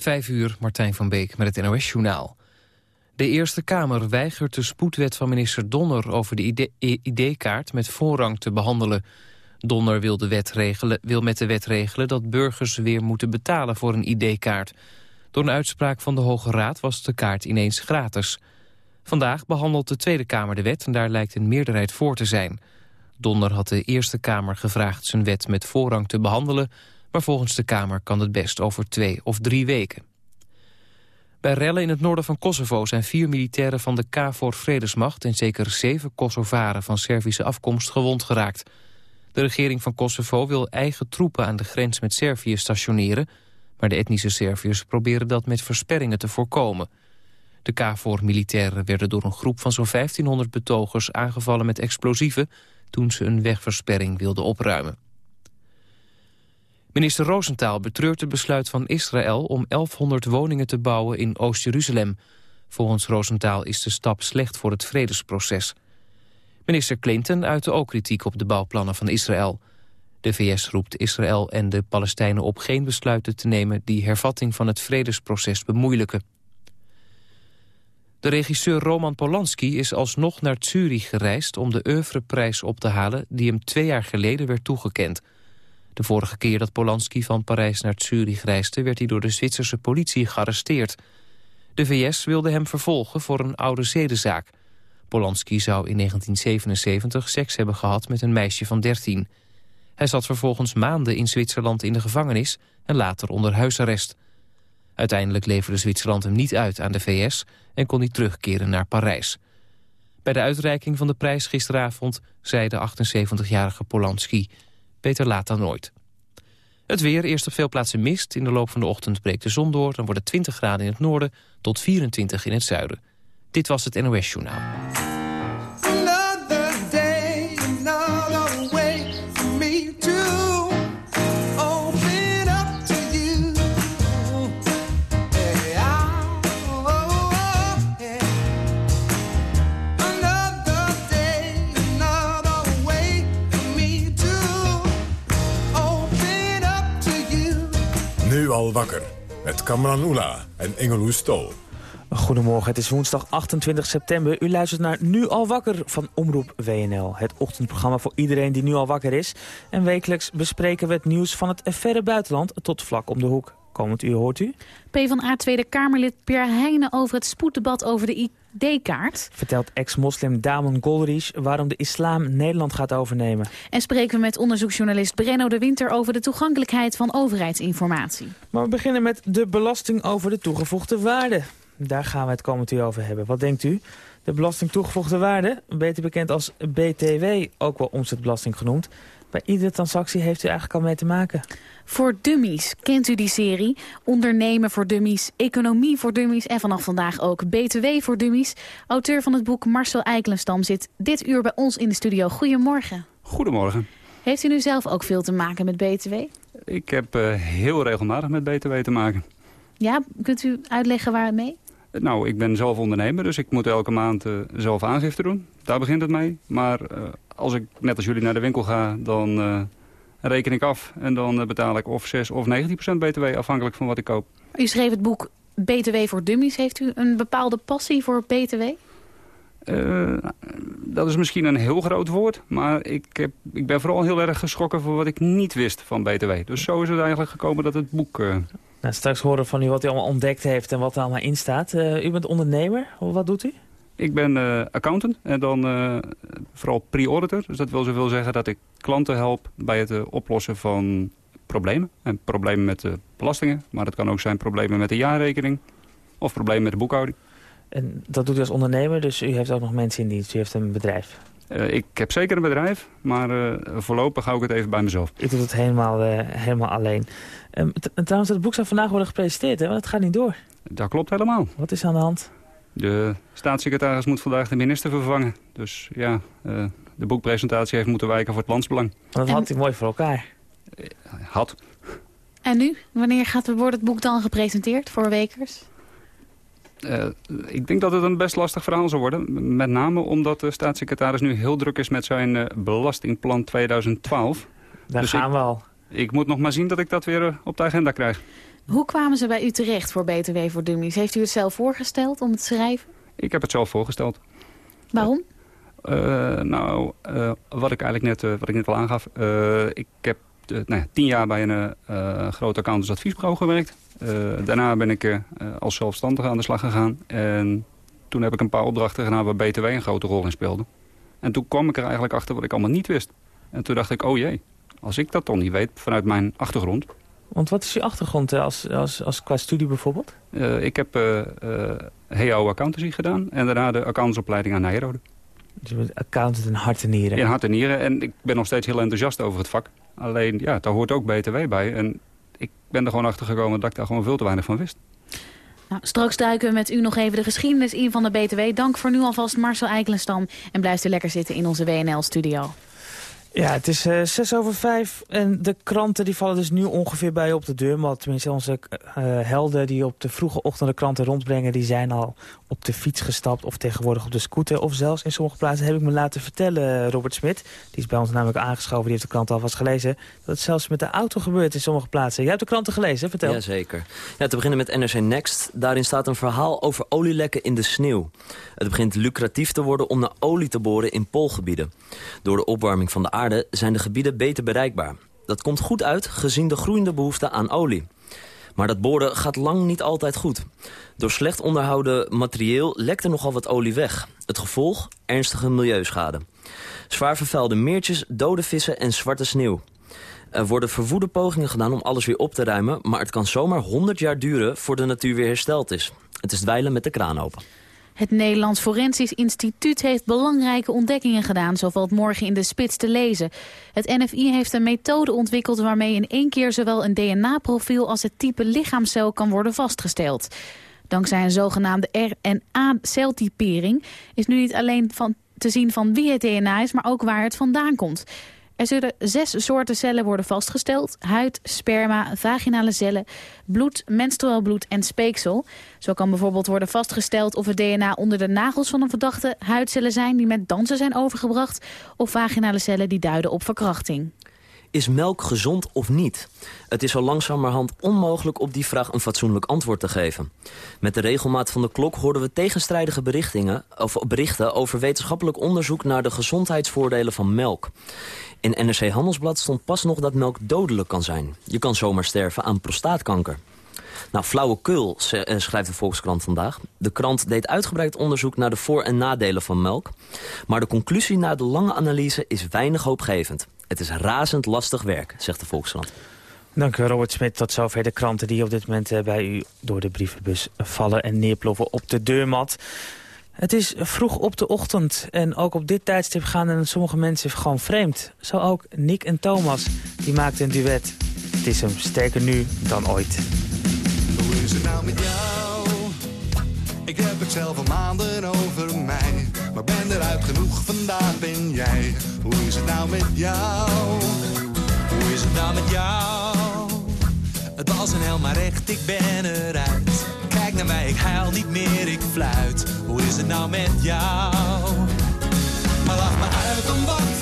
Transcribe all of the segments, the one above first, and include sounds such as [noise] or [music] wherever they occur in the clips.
Vijf uur, Martijn van Beek met het NOS-journaal. De Eerste Kamer weigert de spoedwet van minister Donner... over de ID-kaart met voorrang te behandelen. Donner wil, de wet regelen, wil met de wet regelen dat burgers weer moeten betalen voor een ID-kaart. Door een uitspraak van de Hoge Raad was de kaart ineens gratis. Vandaag behandelt de Tweede Kamer de wet en daar lijkt een meerderheid voor te zijn. Donner had de Eerste Kamer gevraagd zijn wet met voorrang te behandelen... maar volgens de Kamer kan het best over twee of drie weken. Bij rellen in het noorden van Kosovo zijn vier militairen van de KFOR-vredesmacht... en zeker zeven Kosovaren van Servische afkomst gewond geraakt. De regering van Kosovo wil eigen troepen aan de grens met Servië stationeren... maar de etnische Serviërs proberen dat met versperringen te voorkomen. De KFOR-militairen werden door een groep van zo'n 1500 betogers aangevallen met explosieven... toen ze een wegversperring wilden opruimen. Minister Roosentaal betreurt het besluit van Israël om 1100 woningen te bouwen in Oost-Jeruzalem. Volgens Roosentaal is de stap slecht voor het vredesproces. Minister Clinton uitte ook kritiek op de bouwplannen van Israël. De VS roept Israël en de Palestijnen op geen besluiten te nemen... die hervatting van het vredesproces bemoeilijken. De regisseur Roman Polanski is alsnog naar Zurich gereisd... om de oeuvreprijs op te halen die hem twee jaar geleden werd toegekend... De vorige keer dat Polanski van Parijs naar Zurich reisde... werd hij door de Zwitserse politie gearresteerd. De VS wilde hem vervolgen voor een oude zedenzaak. Polanski zou in 1977 seks hebben gehad met een meisje van 13. Hij zat vervolgens maanden in Zwitserland in de gevangenis... en later onder huisarrest. Uiteindelijk leverde Zwitserland hem niet uit aan de VS... en kon hij terugkeren naar Parijs. Bij de uitreiking van de prijs gisteravond zei de 78-jarige Polanski... Beter laat dan nooit. Het weer, eerst op veel plaatsen mist. In de loop van de ochtend breekt de zon door. Dan wordt het 20 graden in het noorden tot 24 in het zuiden. Dit was het NOS Journaal. Al wakker. Met Kamran Oela en Engelou Stol. Goedemorgen, het is woensdag 28 september. U luistert naar Nu al wakker van Omroep WNL. Het ochtendprogramma voor iedereen die nu al wakker is. En wekelijks bespreken we het nieuws van het verre buitenland tot vlak om de hoek. Komend uur hoort u. PvdA Tweede Kamerlid Pierre Heijnen over het spoeddebat over de ID-kaart. Vertelt ex-moslim Damon Golrish waarom de islam Nederland gaat overnemen. En spreken we met onderzoeksjournalist Brenno de Winter over de toegankelijkheid van overheidsinformatie. Maar we beginnen met de belasting over de toegevoegde waarde. Daar gaan we het komend uur over hebben. Wat denkt u? De belasting toegevoegde waarde, beter bekend als BTW, ook wel omzetbelasting genoemd. Bij iedere transactie heeft u eigenlijk al mee te maken. Voor Dummies, kent u die serie? Ondernemen voor Dummies, Economie voor Dummies en vanaf vandaag ook BTW voor Dummies. Auteur van het boek Marcel Eikelenstam zit dit uur bij ons in de studio. Goedemorgen. Goedemorgen. Heeft u nu zelf ook veel te maken met BTW? Ik heb uh, heel regelmatig met BTW te maken. Ja, kunt u uitleggen waar het mee? Nou, ik ben zelf ondernemer, dus ik moet elke maand uh, zelf aangifte doen. Daar begint het mee. Maar uh, als ik net als jullie naar de winkel ga, dan uh, reken ik af. En dan betaal ik of 6 of 19% btw, afhankelijk van wat ik koop. U schreef het boek BTW voor Dummies. Heeft u een bepaalde passie voor BTW? dat is misschien een heel groot woord. Maar ik, heb, ik ben vooral heel erg geschrokken voor wat ik niet wist van BTW. Dus zo is het eigenlijk gekomen dat het boek nou, straks horen van u wat u allemaal ontdekt heeft en wat er allemaal in staat. Uh, u bent ondernemer. Wat doet u? Ik ben uh, accountant en dan uh, vooral pre-auditor. Dus dat wil zoveel zeggen dat ik klanten help bij het oplossen van problemen. En problemen met de belastingen. Maar het kan ook zijn problemen met de jaarrekening. Of problemen met de boekhouding. En dat doet u als ondernemer, dus u heeft ook nog mensen in dienst. U heeft een bedrijf. Ik heb zeker een bedrijf, maar voorlopig hou ik het even bij mezelf. Ik doe het helemaal, helemaal alleen. Um, trouwens, het boek zou vandaag worden gepresenteerd, hè? want het gaat niet door. Dat klopt helemaal. Wat is aan de hand? De staatssecretaris moet vandaag de minister vervangen. Dus ja, de boekpresentatie heeft moeten wijken voor het landsbelang. Dat had hij mooi voor elkaar. had. En nu? Wanneer gaat, wordt het boek dan gepresenteerd voor Wekers? Uh, ik denk dat het een best lastig verhaal zal worden. Met name omdat de staatssecretaris nu heel druk is met zijn uh, belastingplan 2012. Daar dus gaan ik, we al. Ik moet nog maar zien dat ik dat weer uh, op de agenda krijg. Hoe kwamen ze bij u terecht voor BTW voor Dummies? Heeft u het zelf voorgesteld om het te schrijven? Ik heb het zelf voorgesteld. Waarom? Uh, nou, uh, wat ik eigenlijk net, uh, wat ik net al aangaf. ik heb nou tien jaar bij een groot accountantsadviesbureau gewerkt. daarna ben ik als zelfstandige aan de slag gegaan. En toen heb ik een paar opdrachten gedaan waar BTW een grote rol in speelde. En toen kwam ik er eigenlijk achter wat ik allemaal niet wist. En toen dacht ik, oh jee, als ik dat toch niet weet vanuit mijn achtergrond... Want wat is je achtergrond als, als, als qua studie bijvoorbeeld? Uh, ik heb uh, uh, HEO accountancy gedaan en daarna de accountantsopleiding aan Nijrode. Dus je bent accountant in hart en nieren? In hart en nieren en ik ben nog steeds heel enthousiast over het vak. Alleen, ja, daar hoort ook BTW bij. En ik ben er gewoon achter gekomen dat ik daar gewoon veel te weinig van wist. Nou, straks duiken we met u nog even de geschiedenis in van de BTW. Dank voor nu alvast Marcel Eikelenstam. En blijft u lekker zitten in onze WNL-studio. Ja, het is uh, zes over vijf en de kranten die vallen dus nu ongeveer bij op de deur. Maar tenminste onze uh, helden die op de vroege ochtend de kranten rondbrengen... die zijn al op de fiets gestapt of tegenwoordig op de scooter. Of zelfs in sommige plaatsen heb ik me laten vertellen, Robert Smit... die is bij ons namelijk aangeschoven, die heeft de krant alvast gelezen... dat het zelfs met de auto gebeurt in sommige plaatsen. Jij hebt de kranten gelezen, vertel. Jazeker. Ja, te beginnen met NRC Next. Daarin staat een verhaal over olielekken in de sneeuw. Het begint lucratief te worden om naar olie te boren in poolgebieden. Door de opwarming van de aarde zijn de gebieden beter bereikbaar. Dat komt goed uit gezien de groeiende behoefte aan olie. Maar dat boren gaat lang niet altijd goed. Door slecht onderhouden materieel lekt er nogal wat olie weg. Het gevolg? Ernstige milieuschade. Zwaar vervuilde meertjes, dode vissen en zwarte sneeuw. Er worden verwoede pogingen gedaan om alles weer op te ruimen... maar het kan zomaar 100 jaar duren voor de natuur weer hersteld is. Het is dweilen met de kraan open. Het Nederlands Forensisch Instituut heeft belangrijke ontdekkingen gedaan, zo valt morgen in de spits te lezen. Het NFI heeft een methode ontwikkeld waarmee in één keer zowel een DNA-profiel als het type lichaamcel kan worden vastgesteld. Dankzij een zogenaamde RNA-celtypering is nu niet alleen van te zien van wie het DNA is, maar ook waar het vandaan komt. Er zullen zes soorten cellen worden vastgesteld. Huid, sperma, vaginale cellen, bloed, menstrueel bloed en speeksel. Zo kan bijvoorbeeld worden vastgesteld of het DNA onder de nagels van een verdachte huidcellen zijn die met dansen zijn overgebracht. Of vaginale cellen die duiden op verkrachting. Is melk gezond of niet? Het is zo langzamerhand onmogelijk op die vraag een fatsoenlijk antwoord te geven. Met de regelmaat van de klok hoorden we tegenstrijdige berichtingen, of berichten over wetenschappelijk onderzoek naar de gezondheidsvoordelen van melk. In NRC Handelsblad stond pas nog dat melk dodelijk kan zijn. Je kan zomaar sterven aan prostaatkanker. Nou, flauwekul, eh, schrijft de Volkskrant vandaag. De krant deed uitgebreid onderzoek naar de voor- en nadelen van melk. Maar de conclusie na de lange analyse is weinig hoopgevend. Het is razend lastig werk, zegt de Volkskrant. Dank u, Robert Smit. Tot zover de kranten die op dit moment eh, bij u door de brievenbus vallen en neerploffen op de deurmat. Het is vroeg op de ochtend en ook op dit tijdstip gaan sommige mensen gewoon vreemd. Zo ook Nick en Thomas, die maakten een duet. Het is hem sterker nu dan ooit. Hoe is het nou met jou? Ik heb het zelf al maanden over mij. Maar ben eruit genoeg, vandaag ben jij. Hoe is het nou met jou? Hoe is het nou met jou? Het was een hel, maar echt, ik ben eruit. Kijk naar mij, ik huil niet meer, ik fluit. Hoe is het nou met jou? Maar lach me uit om wat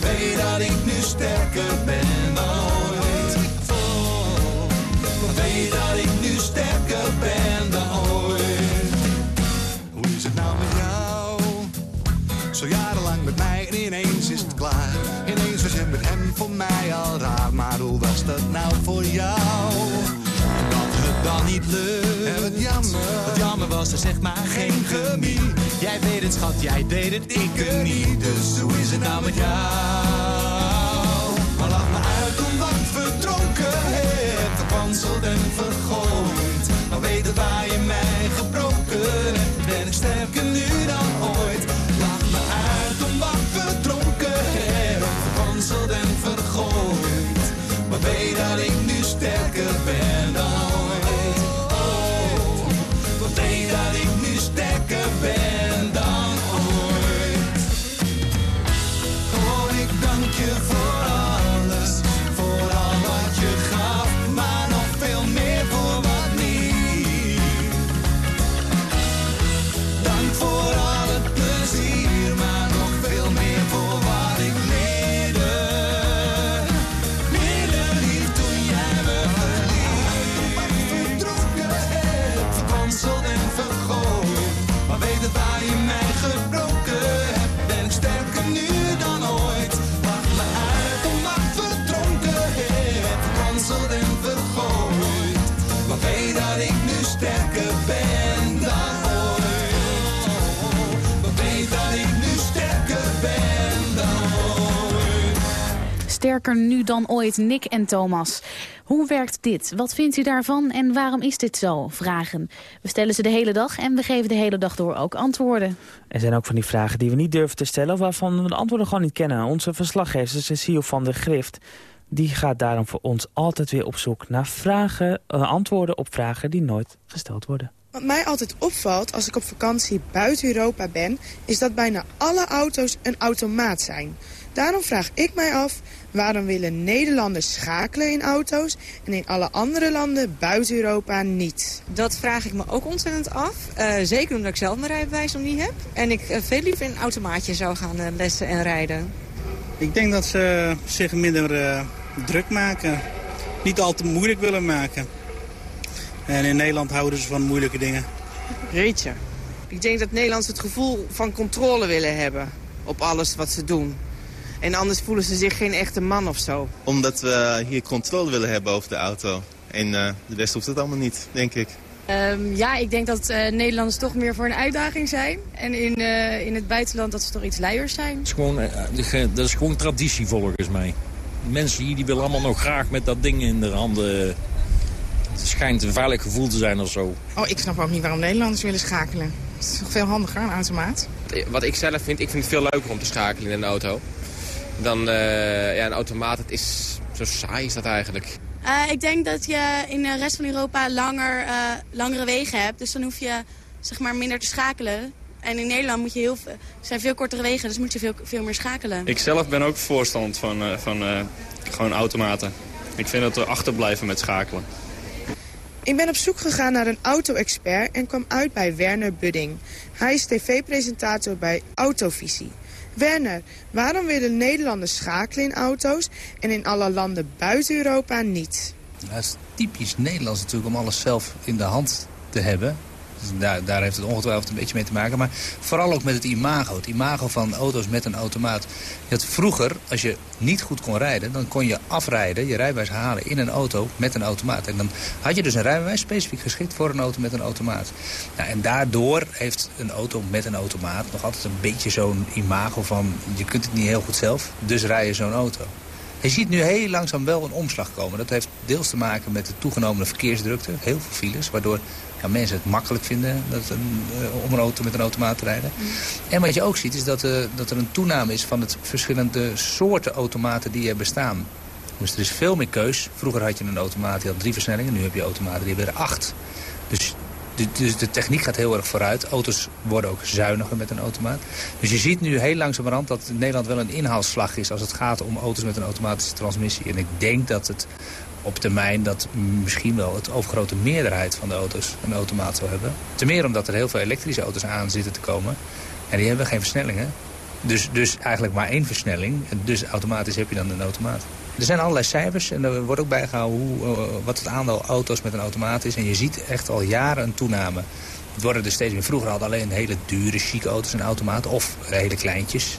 Maar weet dat ik nu sterker ben dan ooit. Oh, maar weet dat ik nu sterker ben dan ooit. Hoe is het nou met jou? Zo jarenlang met mij en ineens is het klaar. Ineens was je met hem voor mij al raar. Maar hoe was dat nou voor jou? Dat het dan niet lukt. En wat jammer. Wat jammer was er zeg maar geen chemie. Jij weet het schat, jij deed het, ik het niet. Dus hoe is het nou met Sterker nu dan ooit, Nick en Thomas. Hoe werkt dit? Wat vindt u daarvan en waarom is dit zo? Vragen. We stellen ze de hele dag en we geven de hele dag door ook antwoorden. Er zijn ook van die vragen die we niet durven te stellen... of waarvan we de antwoorden gewoon niet kennen. Onze verslaggever Cecile van der Grift... die gaat daarom voor ons altijd weer op zoek naar vragen, uh, antwoorden op vragen die nooit gesteld worden. Wat mij altijd opvalt als ik op vakantie buiten Europa ben... is dat bijna alle auto's een automaat zijn. Daarom vraag ik mij af waarom willen Nederlanders schakelen in auto's... en in alle andere landen buiten Europa niet. Dat vraag ik me ook ontzettend af. Uh, zeker omdat ik zelf mijn rijbewijs nog niet heb. En ik uh, veel liever in een automaatje zou gaan uh, lessen en rijden. Ik denk dat ze zich minder druk maken. Niet al te moeilijk willen maken. En in Nederland houden ze van moeilijke dingen. Rietje. Ik denk dat Nederlanders het gevoel van controle willen hebben op alles wat ze doen. En anders voelen ze zich geen echte man of zo. Omdat we hier controle willen hebben over de auto. En uh, de rest hoeft het allemaal niet, denk ik. Um, ja, ik denk dat uh, Nederlanders toch meer voor een uitdaging zijn. En in, uh, in het buitenland dat ze toch iets luiers zijn. Dat is gewoon, dat is gewoon traditie volgens mij. Mensen hier die willen allemaal nog graag met dat ding in de handen het schijnt een veilig gevoel te zijn of zo. Oh, ik snap ook niet waarom Nederlanders willen schakelen. Het is toch veel handiger, een automaat? Wat ik zelf vind, ik vind het veel leuker om te schakelen in een auto. Dan uh, ja, een automaat, het is zo saai is dat eigenlijk. Uh, ik denk dat je in de rest van Europa langer, uh, langere wegen hebt. Dus dan hoef je zeg maar, minder te schakelen. En in Nederland moet je heel, zijn veel kortere wegen, dus moet je veel, veel meer schakelen. Ik zelf ben ook voorstand van, van gewoon automaten. Ik vind dat we achterblijven met schakelen. Ik ben op zoek gegaan naar een auto-expert en kwam uit bij Werner Budding. Hij is tv-presentator bij Autovisie. Werner, waarom willen Nederlanders schakelen in auto's en in alle landen buiten Europa niet? Dat is typisch Nederlands natuurlijk om alles zelf in de hand te hebben. Daar, heeft het ongetwijfeld een beetje mee te maken. Maar vooral ook met het imago. Het imago van auto's met een automaat. Had vroeger, als je niet goed kon rijden... dan kon je afrijden, je rijbewijs halen in een auto met een automaat. En dan had je dus een rijbewijs specifiek geschikt voor een auto met een automaat. Nou, en daardoor heeft een auto met een automaat nog altijd een beetje zo'n imago van... je kunt het niet heel goed zelf, dus rij je zo'n auto. Je ziet nu heel langzaam wel een omslag komen. Dat heeft deels te maken met de toegenomen verkeersdrukte. Heel veel files, waardoor ja, mensen het makkelijk vinden dat een, uh, om een auto met een automaat te rijden. Mm. En wat je ook ziet is dat, uh, dat er een toename is van het verschillende soorten automaten die er bestaan. Dus er is veel meer keus. Vroeger had je een automaat die had drie versnellingen. Nu heb je automaten die hebben er acht. Dus dus de techniek gaat heel erg vooruit. Auto's worden ook zuiniger met een automaat. Dus je ziet nu heel langzamerhand dat Nederland wel een inhaalslag is... als het gaat om auto's met een automatische transmissie. En ik denk dat het op termijn dat misschien wel het overgrote meerderheid van de auto's een automaat zal hebben. Ten meer omdat er heel veel elektrische auto's aan zitten te komen. En die hebben geen versnellingen. Dus, dus eigenlijk maar één versnelling. Dus automatisch heb je dan een automaat. Er zijn allerlei cijfers en er wordt ook bijgehouden hoe, uh, wat het aantal auto's met een automaat is. En je ziet echt al jaren een toename. Het worden er steeds meer. Vroeger hadden alleen hele dure, chique auto's een automaat. Of hele kleintjes.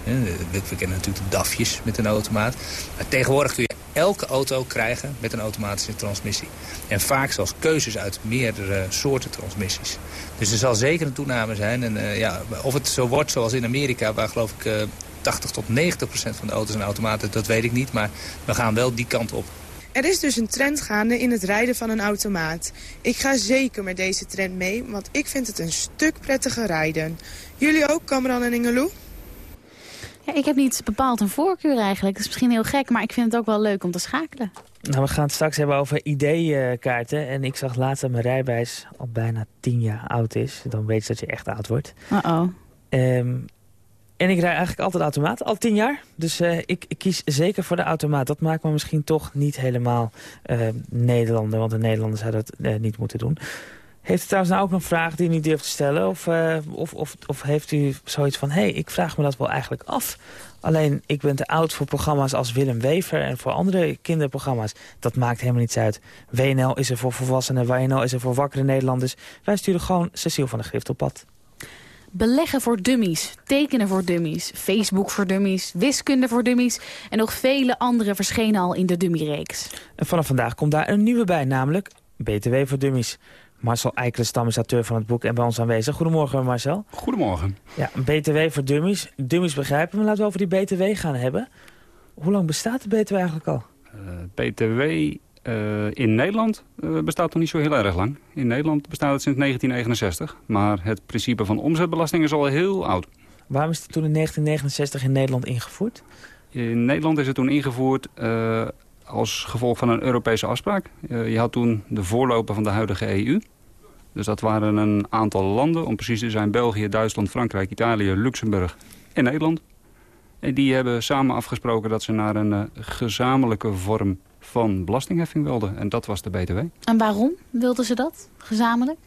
We kennen natuurlijk de DAFjes met een automaat. Maar tegenwoordig kun je elke auto krijgen met een automatische transmissie. En vaak zelfs keuzes uit meerdere soorten transmissies. Dus er zal zeker een toename zijn. En uh, ja, of het zo wordt zoals in Amerika, waar geloof ik... Uh, 80 tot 90 procent van de auto's en automaten, dat weet ik niet. Maar we gaan wel die kant op. Er is dus een trend gaande in het rijden van een automaat. Ik ga zeker met deze trend mee, want ik vind het een stuk prettiger rijden. Jullie ook, Cameron en Ingeloe? Ja, ik heb niet bepaald een voorkeur eigenlijk. Dat is misschien heel gek, maar ik vind het ook wel leuk om te schakelen. Nou, we gaan het straks hebben over ID-kaarten. En ik zag laatst dat mijn rijbewijs al bijna tien jaar oud is. Dan weet je dat je echt oud wordt. Uh-oh. Um, en ik rij eigenlijk altijd automaat, al tien jaar. Dus uh, ik, ik, kies zeker voor de automaat. Dat maakt me misschien toch niet helemaal uh, Nederlander. Want de Nederlanders zouden dat uh, niet moeten doen. Heeft u trouwens nou ook een vraag die u niet durft te stellen? Of, of, of, of heeft u zoiets van... hé, hey, ik vraag me dat wel eigenlijk af. Alleen, ik ben te oud voor programma's als Willem Wever... en voor andere kinderprogramma's. Dat maakt helemaal niets uit. WNL is er voor volwassenen, WNL is er voor wakkere Nederlanders. Wij sturen gewoon Cecile van de Grift op pad. Beleggen voor dummies, tekenen voor dummies, Facebook voor dummies, wiskunde voor dummies... en nog vele andere verschenen al in de dummyreeks. En vanaf vandaag komt daar een nieuwe bij, namelijk BTW voor dummies. Marcel Eikelenstam is auteur van het boek en bij ons aanwezig. Goedemorgen Marcel. Goedemorgen. Ja, BTW voor dummies. Dummies begrijpen, maar laten we over die BTW gaan hebben. Hoe lang bestaat de BTW eigenlijk al? BTW in Nederland bestaat nog niet zo heel erg lang. In Nederland bestaat het sinds 1969. Maar het principe van omzetbelasting is al heel oud. Waarom is het toen in 1969 in Nederland ingevoerd? In Nederland is het toen ingevoerd uh, als gevolg van een Europese afspraak. Uh, je had toen de voorloper van de huidige EU. Dus dat waren een aantal landen, om precies te zijn België, Duitsland, Frankrijk, Italië, Luxemburg en Nederland. En die hebben samen afgesproken dat ze naar een uh, gezamenlijke vorm van belastingheffing wilden. En dat was de BTW. En waarom wilden ze dat, gezamenlijk?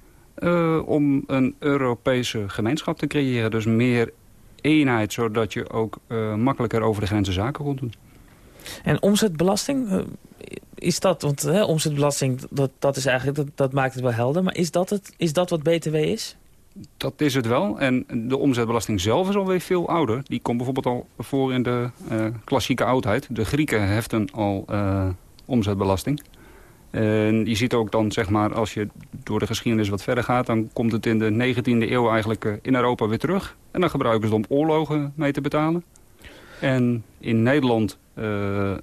om een Europese gemeenschap te creëren. Dus meer eenheid, zodat je ook uh, makkelijker over de grenzen zaken kon doen. En omzetbelasting, uh, is dat, want hè, omzetbelasting, dat, dat, is eigenlijk, dat, dat maakt het wel helder. Maar is dat, het, is dat wat BTW is? Dat is het wel. En de omzetbelasting zelf is alweer veel ouder. Die komt bijvoorbeeld al voor in de uh, klassieke oudheid. De Grieken heften al omzetbelasting. En je ziet ook dan, zeg maar, als je door de geschiedenis wat verder gaat... dan komt het in de 19e eeuw eigenlijk in Europa weer terug. En dan gebruiken ze het om oorlogen mee te betalen. En in Nederland uh, uh,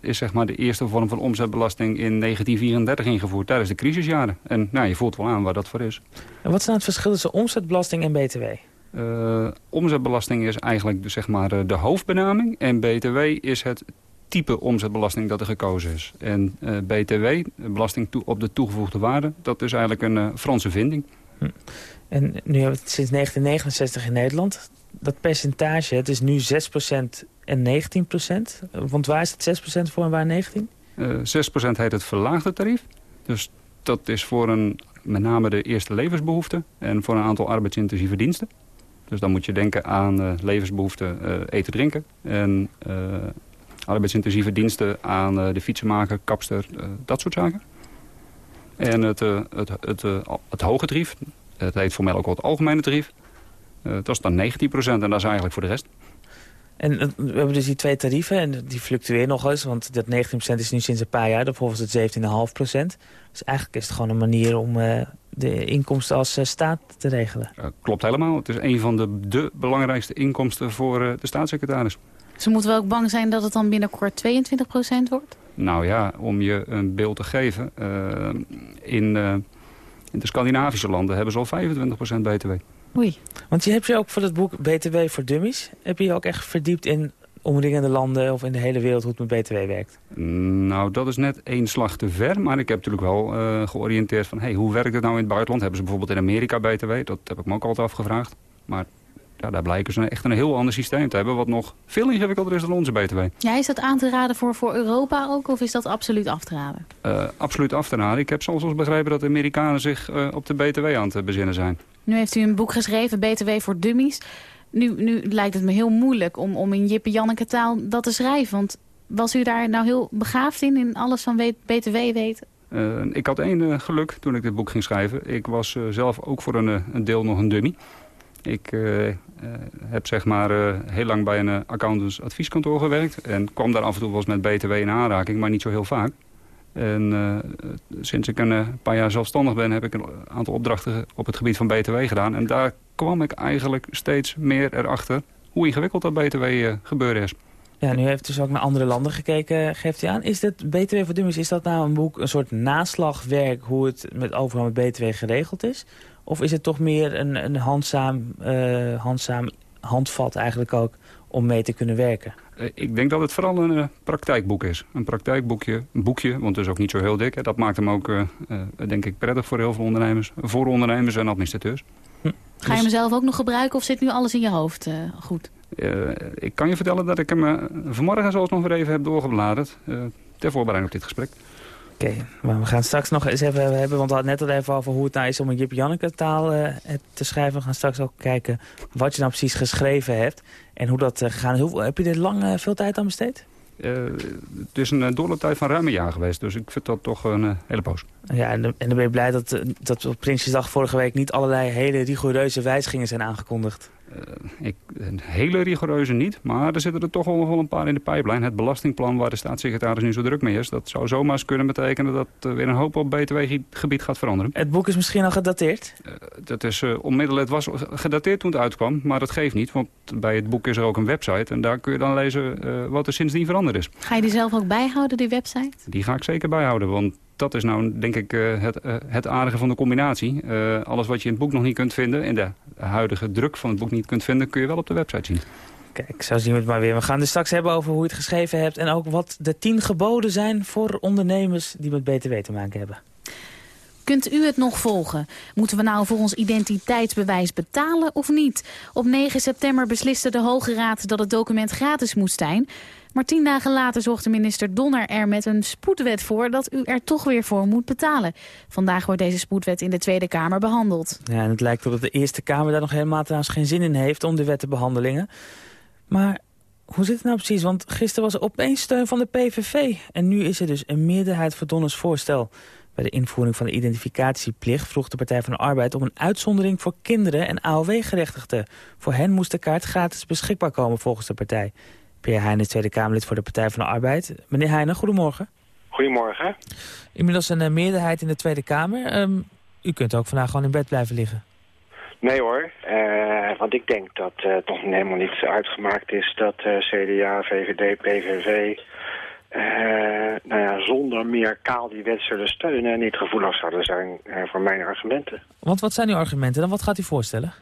is zeg maar de eerste vorm van omzetbelasting in 1934 ingevoerd... tijdens de crisisjaren. En nou, je voelt wel aan waar dat voor is. En wat is nou het verschil tussen omzetbelasting en btw? Uh, omzetbelasting is eigenlijk de, zeg maar, de hoofdbenaming. En btw is het type omzetbelasting dat er gekozen is. En uh, BTW, belasting op de toegevoegde waarde, dat is eigenlijk een Franse vinding. Hm. En nu hebben we het sinds 1969 in Nederland. Dat percentage, het is nu 6% en 19%. Want waar is het 6% voor en waar 19%? Uh, 6% heet het verlaagde tarief. Dus dat is voor een, met name de eerste levensbehoeften en voor een aantal arbeidsintensieve diensten. Dus dan moet je denken aan uh, levensbehoeften uh, eten, drinken en arbeidsintensieve diensten aan de fietsenmaker, kapster, dat soort zaken. En het, het, het, het hoge tarief, het heet formeel ook het algemene tarief, dat is dan 19% en dat is eigenlijk voor de rest. En we hebben dus die twee tarieven en die fluctueren nog eens, want dat 19% is nu sinds een paar jaar, daarvoor was het 17,5%. Dus eigenlijk is het gewoon een manier om de inkomsten als staat te regelen. klopt helemaal. Het is een van de, de belangrijkste inkomsten voor de staatssecretaris. Ze moeten wel ook bang zijn dat het dan binnenkort 22% wordt? Nou ja, om je een beeld te geven. Uh, in, uh, in de Scandinavische landen hebben ze al 25% btw. Oei. Want je hebt je ook voor het boek BTW voor Dummies... heb je je ook echt verdiept in omringende landen of in de hele wereld hoe het met BTW werkt? Nou, dat is net één slag te ver. Maar ik heb natuurlijk wel uh, georiënteerd van... Hey, hoe werkt het nou in het buitenland? Hebben ze bijvoorbeeld in Amerika BTW? Dat heb ik me ook altijd afgevraagd. Maar ja, daar blijken ze echt een heel ander systeem te hebben... wat nog veel ingewikkelder is dan onze BTW. Ja, is dat aan te raden voor, voor Europa ook? Of is dat absoluut af te raden? Uh, absoluut af te raden. Ik heb soms begrepen dat de Amerikanen zich uh, op de BTW aan het bezinnen zijn. Nu heeft u een boek geschreven, BTW voor Dummies. Nu, nu lijkt het me heel moeilijk om, om in Jippe Janneke taal dat te schrijven. Want was u daar nou heel begaafd in, in alles van BTW weten? Uh, ik had één uh, geluk toen ik dit boek ging schrijven. Ik was uh, zelf ook voor een, een deel nog een dummy. Ik heb zeg maar heel lang bij een accountants advieskantoor gewerkt. En kwam daar af en toe wel eens met BTW in aanraking, maar niet zo heel vaak. En sinds ik een paar jaar zelfstandig ben, heb ik een aantal opdrachten op het gebied van BTW gedaan. En daar kwam ik eigenlijk steeds meer erachter hoe ingewikkeld dat BTW gebeuren is. Ja, nu heeft dus ook naar andere landen gekeken, geeft aan. Is dit BTW voor Dummies, is dat nou een boek, een soort naslagwerk... hoe het met overal met BTW geregeld is? Of is het toch meer een, een handzaam, handzaam handvat eigenlijk ook om mee te kunnen werken? Ik denk dat het vooral een uh, praktijkboek is. Een praktijkboekje, een boekje, want het is ook niet zo heel dik. Hè. Dat maakt hem ook, uh, denk ik, prettig voor heel veel ondernemers. Voor ondernemers en administrateurs. Hm. Ga je dus... hem zelf ook nog gebruiken of zit nu alles in je hoofd goed? ik kan je vertellen dat ik hem vanmorgen zoals nog weer even heb doorgebladerd. ter voorbereiding op dit gesprek. Oké, okay, maar we gaan straks nog eens even hebben, want we hadden net al even over hoe het nou is om een Jip Janneke taal uh, te schrijven. We gaan straks ook kijken wat je nou precies geschreven hebt en hoe dat uh, gegaan is. Heb je er lang uh, veel tijd aan besteed? het is een doorlooptijd van ruim een jaar geweest, dus ik vind dat toch een hele poos. Ja, en, en dan ben je blij dat, dat op Prinsjesdag vorige week niet allerlei hele rigoureuze wijzigingen zijn aangekondigd. ik, een hele rigoureuze niet, maar er zitten er toch wel nog wel een paar in de pijplijn. Het belastingplan waar de staatssecretaris nu zo druk mee is... dat zou zomaar eens kunnen betekenen dat er weer een hoop op btw-gebied gaat veranderen. Het boek is misschien al gedateerd? Uh, dat is uh, onmiddellijk, het was gedateerd toen het uitkwam, maar dat geeft niet. Want bij het boek is er ook een website en daar kun je dan lezen uh, wat er sindsdien veranderd is. Ga je die zelf ook bijhouden, die website? Die ga ik zeker bijhouden, want dat is nou denk ik uh, het, uh, het aardige van de combinatie. Uh, alles wat je in het boek nog niet kunt vinden... in de huidige druk van het boek niet kunt vinden... kun je wel op de website zien. Kijk, zo zien we het maar weer. We gaan het straks hebben over hoe je het geschreven hebt... en ook wat de tien geboden zijn voor ondernemers die met BTW te maken hebben. Kunt u het nog volgen? Moeten we nou voor ons identiteitsbewijs betalen of niet? Op 9 september besliste de Hoge Raad dat het document gratis moest zijn... Maar tien dagen later zorgde minister Donner er met een spoedwet voor... dat u er toch weer voor moet betalen. Vandaag wordt deze spoedwet in de Tweede Kamer behandeld. Ja, en het lijkt erop dat de Eerste Kamer daar nog helemaal trouwens geen zin in heeft... om de wet te behandelingen. Maar hoe zit het nou precies? Want gisteren was er opeens steun van de PVV. En nu is er dus een meerderheid voor Donners voorstel. Bij de invoering van de identificatieplicht vroeg de Partij van de Arbeid... om een uitzondering voor kinderen en AOW-gerechtigden. Voor hen moest de kaart gratis beschikbaar komen volgens de partij. Peer Heijnen, Tweede Kamerlid voor de Partij van de Arbeid. Meneer Heijnen, goedemorgen. Goedemorgen. Inmiddels een uh, meerderheid in de Tweede Kamer. Um, u kunt ook vandaag gewoon in bed blijven liggen. Nee hoor, uh, want ik denk dat uh, het nog helemaal niet uitgemaakt is dat CDA, VVD, PVV... nou ja, zonder meer kaal die wet zullen steunen en niet gevoelig zouden zijn voor mijn argumenten. Want wat zijn uw argumenten dan? Wat gaat u voorstellen?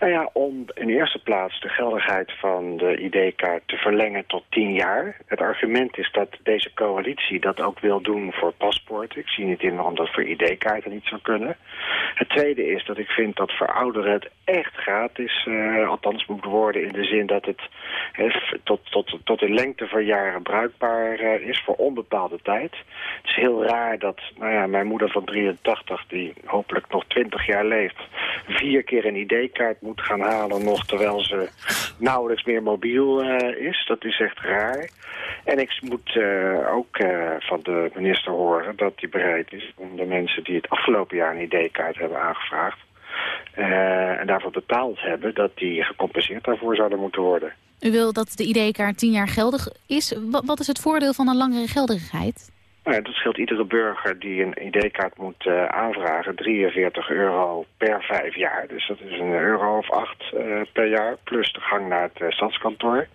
Nou ja, om in eerste plaats de geldigheid van de ID-kaart te verlengen tot tien jaar. Het argument is dat deze coalitie dat ook wil doen voor paspoorten. Ik zie niet in waarom dat voor ID-kaarten niet zou kunnen. Het tweede is dat ik vind dat voor ouderen het echt gratis, uh, althans moet worden in de zin dat het he, tot, tot, tot in lengte van jaren bruikbaar uh, is voor onbepaalde tijd. Het is heel raar dat nou ja, mijn moeder van 83, die hopelijk nog 20 jaar leeft, vier keer een ID-kaart moet gaan halen nog terwijl ze nauwelijks meer mobiel uh, is. Dat is echt raar. En ik moet uh, ook uh, van de minister horen dat hij bereid is om de mensen die het afgelopen jaar een ID-kaart hebben aangevraagd en daarvoor betaald hebben, dat die gecompenseerd daarvoor zouden moeten worden. U wil dat de ID-kaart tien jaar geldig is. Wat is het voordeel van een langere geldigheid? Nou ja, dat scheelt iedere burger die een ID-kaart moet uh, aanvragen 43 euro per vijf jaar. Dus dat is een euro of acht uh, per jaar, plus de gang naar het uh, stadskantoor.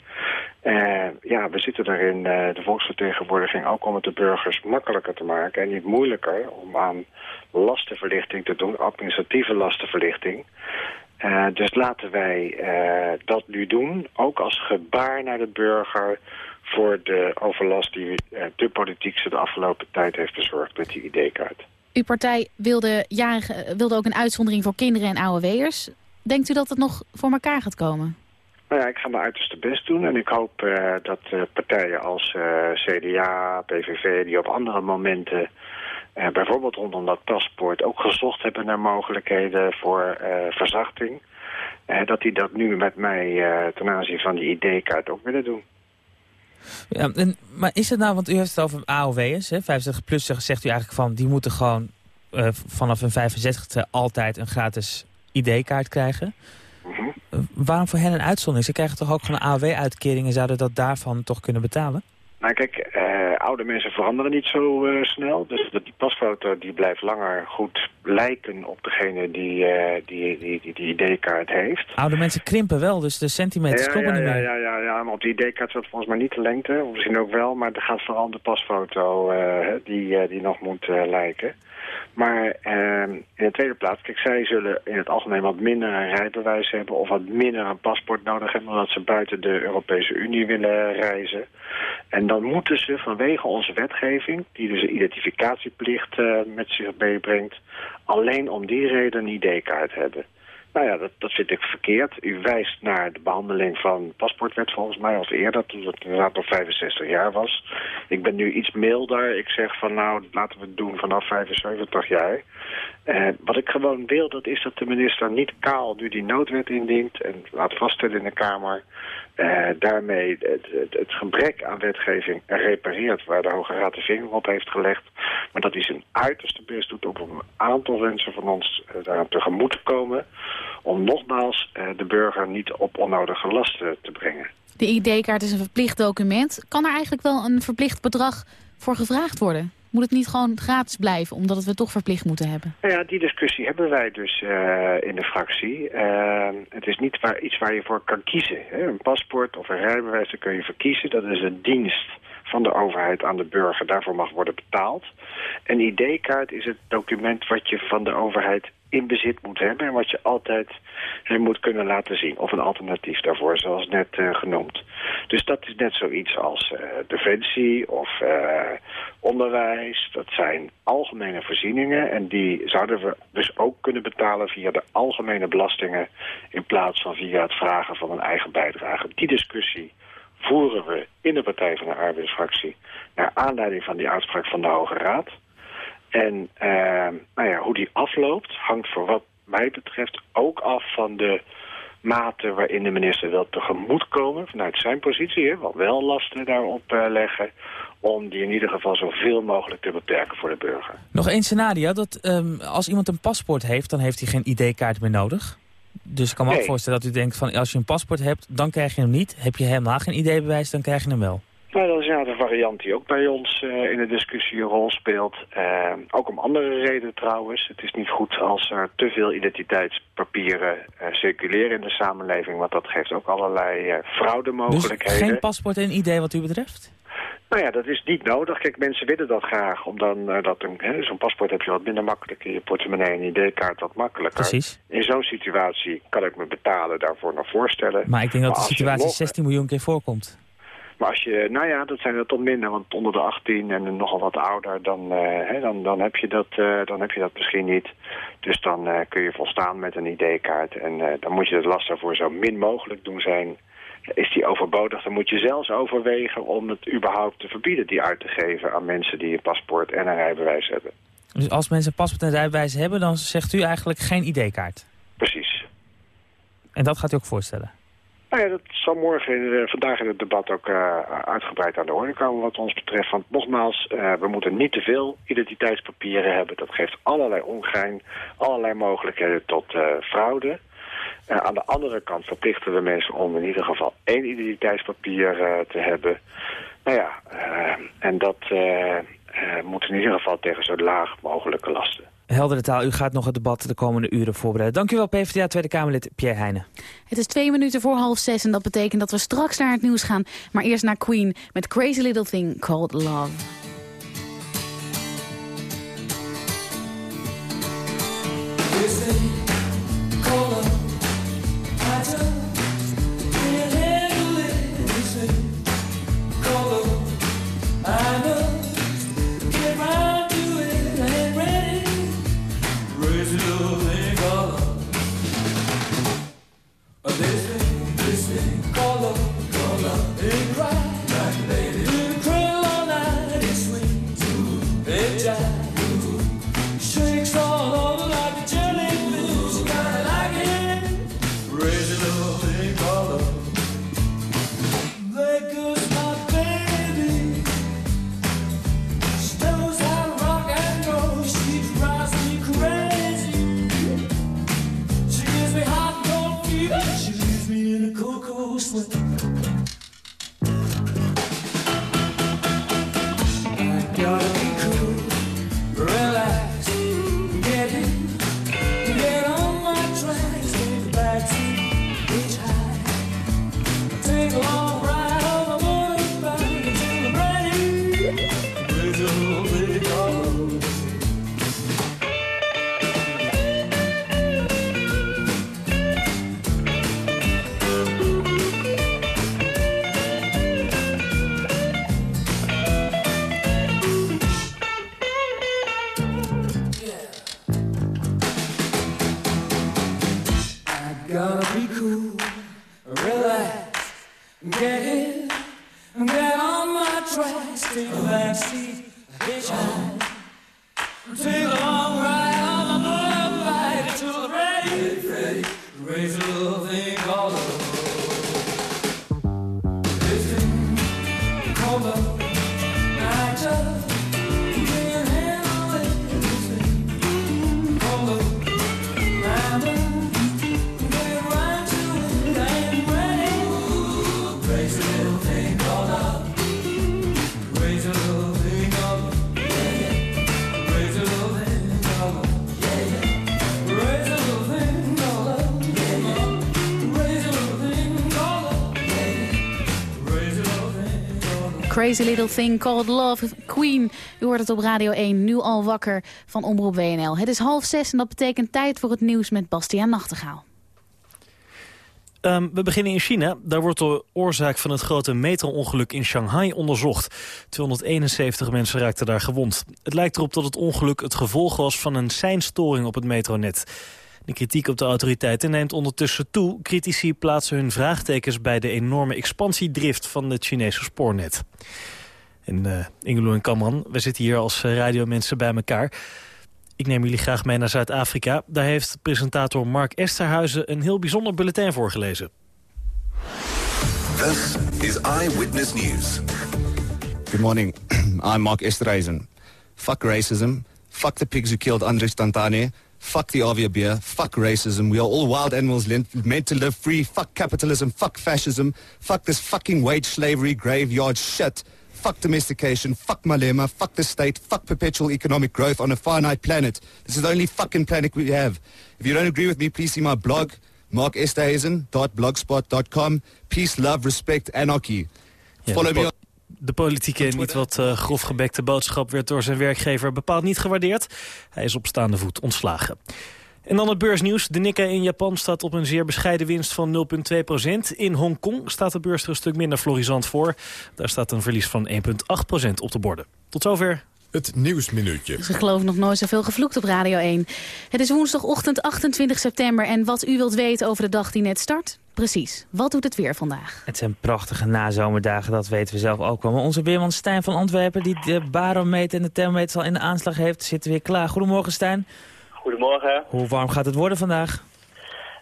ja, we zitten er in de volksvertegenwoordiging ook om het de burgers makkelijker te maken... en niet moeilijker om aan lastenverlichting te doen, administratieve lastenverlichting... Dus laten wij dat nu doen, ook als gebaar naar de burger voor de overlast die uh, de politiek ze de afgelopen tijd heeft bezorgd met die ID-kaart. Uw partij wilde, jarige, wilde ook een uitzondering voor kinderen en AOW'ers. Denkt u dat het nog voor elkaar gaat komen? Nou ja, ik ga mijn uiterste best doen en ik hoop uh, dat uh, partijen als uh, CDA, PVV, die op andere momenten, bijvoorbeeld rondom dat paspoort, ook gezocht hebben naar mogelijkheden voor verzachting, dat die dat nu met mij ten aanzien van die ID-kaart ook willen doen. Ja, en, maar is het nou, want u heeft het over AOW'ers, 65 plus zegt u eigenlijk van, die moeten gewoon uh, vanaf een 65 altijd een gratis ID-kaart krijgen. Mm -hmm. uh, waarom voor hen een uitzondering? Ze krijgen toch ook gewoon een AOW-uitkering en zouden dat daarvan toch kunnen betalen? Nou kijk, uh, oude mensen veranderen niet zo uh, snel. Dus die pasfoto die blijft langer goed lijken op degene die uh, die, die, die, die ID-kaart heeft. Oude mensen krimpen wel, dus de centimeters ja, kloppen ja, niet ja, meer. Ja, ja, ja, maar op die ID-kaart staat volgens mij niet de lengte. Of misschien ook wel, maar er gaat vooral de pasfoto die, die nog moet lijken. Maar uh, in de tweede plaats, kijk, zij zullen in het algemeen wat minder een rijbewijs hebben... of wat minder een paspoort nodig hebben... omdat ze buiten de Europese Unie willen reizen. En dan moeten ze vanwege onze wetgeving, die dus een identificatieplicht uh, met zich meebrengt... alleen om die reden een ID-kaart hebben. Nou ja, dat, dat vind ik verkeerd. U wijst naar de behandeling van paspoortwet volgens mij, of eerder, toen het inderdaad nog 65 jaar was. Ik ben nu iets milder. Ik zeg van nou, laten we het doen vanaf 75 jaar. Uh, wat ik gewoon wil, dat is dat de minister niet kaal nu die noodwet indient... en laat vaststellen in de Kamer... Uh, daarmee het, het, het, gebrek aan wetgeving repareert... waar de Hoge Raad de vinger op heeft gelegd. Maar dat hij zijn uiterste best doet om een aantal wensen van ons uh, tegemoet te komen... om nogmaals eh, de burger niet op onnodige lasten te brengen. De ID-kaart is een verplicht document. Kan er eigenlijk wel een verplicht bedrag voor gevraagd worden? Moet het niet gewoon gratis blijven, omdat we het toch verplicht moeten hebben? Nou ja, die discussie hebben wij dus uh, in de fractie. Uh, het is niet waar, iets waar je voor kan kiezen. Hè? Een paspoort of een rijbewijs, daar kun je voor kiezen. Dat is een dienst van de overheid aan de burger. Daarvoor mag worden betaald. Een ID-kaart is het document wat je van de overheid in bezit moet hebben... en wat je altijd uh, moet kunnen laten zien. Of een alternatief daarvoor, zoals net uh, genoemd. Dus dat is net zoiets als uh, defensie of onderwijs. Dat zijn algemene voorzieningen... en die zouden we dus ook kunnen betalen via de algemene belastingen... in plaats van via het vragen van een eigen bijdrage. Die discussie voeren we in de Partij van de Arbeidsfractie... naar aanleiding van die uitspraak van de Hoge Raad... En uh, nou ja, hoe die afloopt hangt voor wat mij betreft ook af van de mate waarin de minister wil tegemoetkomen vanuit zijn positie. Hè, wat wel lasten daarop uh, leggen om die in ieder geval zoveel mogelijk te beperken voor de burger. Nog één scenario, dat um, als iemand een paspoort heeft, dan heeft hij geen ID-kaart meer nodig. Dus ik kan me nee. ook voorstellen dat u denkt van als je een paspoort hebt, dan krijg je hem niet. Heb je helemaal geen ID-bewijs, dan krijg je hem wel. Nou, dat is ja de variant die ook bij ons uh, in de discussie een rol speelt. Uh, ook om andere redenen trouwens. Het is niet goed als er te veel identiteitspapieren uh, circuleren in de samenleving... want dat geeft ook allerlei fraudemogelijkheden. Dus geen paspoort en ID wat u betreft? Nou ja, dat is niet nodig. Kijk, mensen willen dat graag. Omdat uh, dat een zo'n paspoort heb je wat minder makkelijk in je portemonnee en ID-kaart wat makkelijker. Precies. In zo'n situatie kan ik me betalen daarvoor nog voorstellen. Maar ik denk dat de situatie 16 miljoen keer voorkomt. Maar als je, nou ja, dat zijn er tot minder, want onder de 18 en nogal wat ouder, dan, uh, hè, dan, dan, heb, je dat, uh, dan heb je dat misschien niet. Dus dan uh, kun je volstaan met een ID-kaart en dan moet je het last daarvoor zo min mogelijk doen zijn. Is die overbodig, dan moet je zelfs overwegen om het überhaupt te verbieden, die uit te geven aan mensen die een paspoort en een rijbewijs hebben. Dus als mensen een paspoort en een rijbewijs hebben, dan zegt u eigenlijk geen ID-kaart? Precies. En dat gaat u ook voorstellen? Nou ja, dat zal morgen, uh, vandaag in het debat ook uh, uitgebreid aan de orde komen wat ons betreft. Want nogmaals, uh, we moeten niet te veel identiteitspapieren hebben. Dat geeft allerlei ongein, allerlei mogelijkheden tot fraude. aan de andere kant verplichten we mensen om in ieder geval één identiteitspapier te hebben. Nou ja, en dat moet in ieder geval tegen zo laag mogelijke lasten. Heldere taal, u gaat nog het debat de komende uren voorbereiden. Dankjewel PvdA Tweede Kamerlid Pierre Heijnen. Het is twee minuten voor half zes en dat betekent dat we straks naar het nieuws gaan. Maar eerst naar Queen met Crazy Little Thing Called Love. Raise a little Crazy Little Thing Called Love. Queen, u hoort het op Radio 1, nu al wakker van Omroep WNL. Het is half zes en dat betekent tijd voor het nieuws met Bastiaan Nachtegaal. Um, we beginnen in China. Daar wordt de oorzaak van het grote metro-ongeluk in Shanghai onderzocht. 271 mensen raakten daar gewond. Het lijkt erop dat het ongeluk het gevolg was van een seinstoring op het metronet. De kritiek op de autoriteiten neemt ondertussen toe. Critici plaatsen hun vraagtekens bij de enorme expansiedrift van het Chinese spoornet. En uh, Ingelo en Kamran, we zitten hier als uh, radiomensen bij elkaar. Ik neem jullie graag mee naar Zuid-Afrika. Daar heeft presentator Mark Esterhuizen een heel bijzonder bulletin voorgelezen. This is Eyewitness News. Good morning. [clears throat] I'm Mark Esterhuizen. Fuck racism. Fuck the pigs who killed Andres Tantane. Fuck the Avia beer. Fuck racism. We are all wild animals meant to live free. Fuck capitalism. Fuck fascism. Fuck this fucking wage slavery graveyard shit. Fuck domestication. Fuck Malema. Fuck the state. Fuck perpetual economic growth on a finite planet. This is the only fucking planet we have. If you don't agree with me, please see my blog, markesthazen.blogspot.com. Peace, love, respect, anarchy. Follow me on de politieke en niet wat uh, grofgebekte boodschap werd door zijn werkgever bepaald niet gewaardeerd. Hij is op staande voet ontslagen. En dan het beursnieuws. De Nikkei in Japan staat op een zeer bescheiden winst van 0,2% In Hongkong staat de beurs er een stuk minder florisant voor. Daar staat een verlies van 1,8% op de borden. Tot zover het Nieuwsminuutje. Ze geloven nog nooit zoveel gevloekt op Radio 1. Het is woensdagochtend 28 september en wat u wilt weten over de dag die net start? Precies. Wat doet het weer vandaag? Het zijn prachtige nazomerdagen, dat weten we zelf ook wel. Maar onze weerman Stijn van Antwerpen, die de barometer en de thermometer al in de aanslag heeft, zit weer klaar. Goedemorgen Stijn. Goedemorgen. Hoe warm gaat het worden vandaag?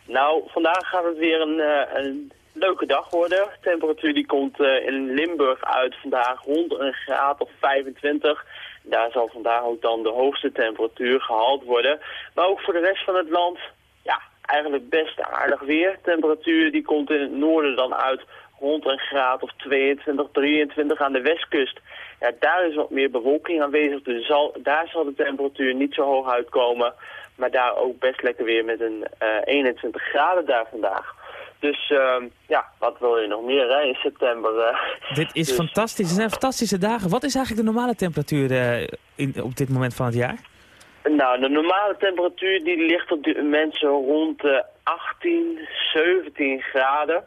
Nou, vandaag gaat het weer een, uh, een leuke dag worden. De temperatuur die komt uh, in Limburg uit vandaag rond een graad of 25. Daar zal vandaag ook dan de hoogste temperatuur gehaald worden. Maar ook voor de rest van het land, ja, eigenlijk best aardig weer. Temperatuur die komt in het noorden dan uit rond een graad of 22, 23 aan de westkust. Ja, daar is wat meer bewolking aanwezig, dus zal, daar zal de temperatuur niet zo hoog uitkomen. Maar daar ook best lekker weer met een uh, 21 graden daar vandaag. Dus uh, ja, wat wil je nog meer hè, in september? Uh, dit is dus... fantastisch. Het zijn fantastische dagen. Wat is eigenlijk de normale temperatuur uh, in, op dit moment van het jaar? Nou, de normale temperatuur die ligt op moment zo rond de 18, 17 graden.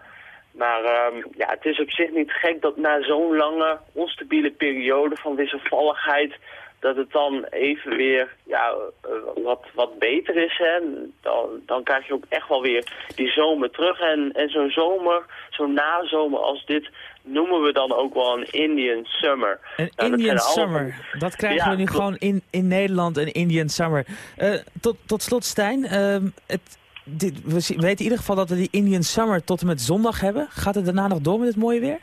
Maar um, ja, het is op zich niet gek dat na zo'n lange onstabiele periode van wisselvalligheid dat het dan even weer ja, eh, wat, wat beter is. Hè? Dan, dan krijg je ook echt wel weer die zomer terug. En, en zo'n zomer, zo'n nazomer als dit, noemen we dan ook wel een Indian Summer. Een nou, Indian Summer, dat krijgen we nu gewoon in, in Nederland, een Indian Summer. Uh, tot, tot slot Stijn, uh, het, dit, we weten in ieder geval dat we die Indian Summer tot en met zondag hebben. Gaat het daarna nog door met het mooie weer?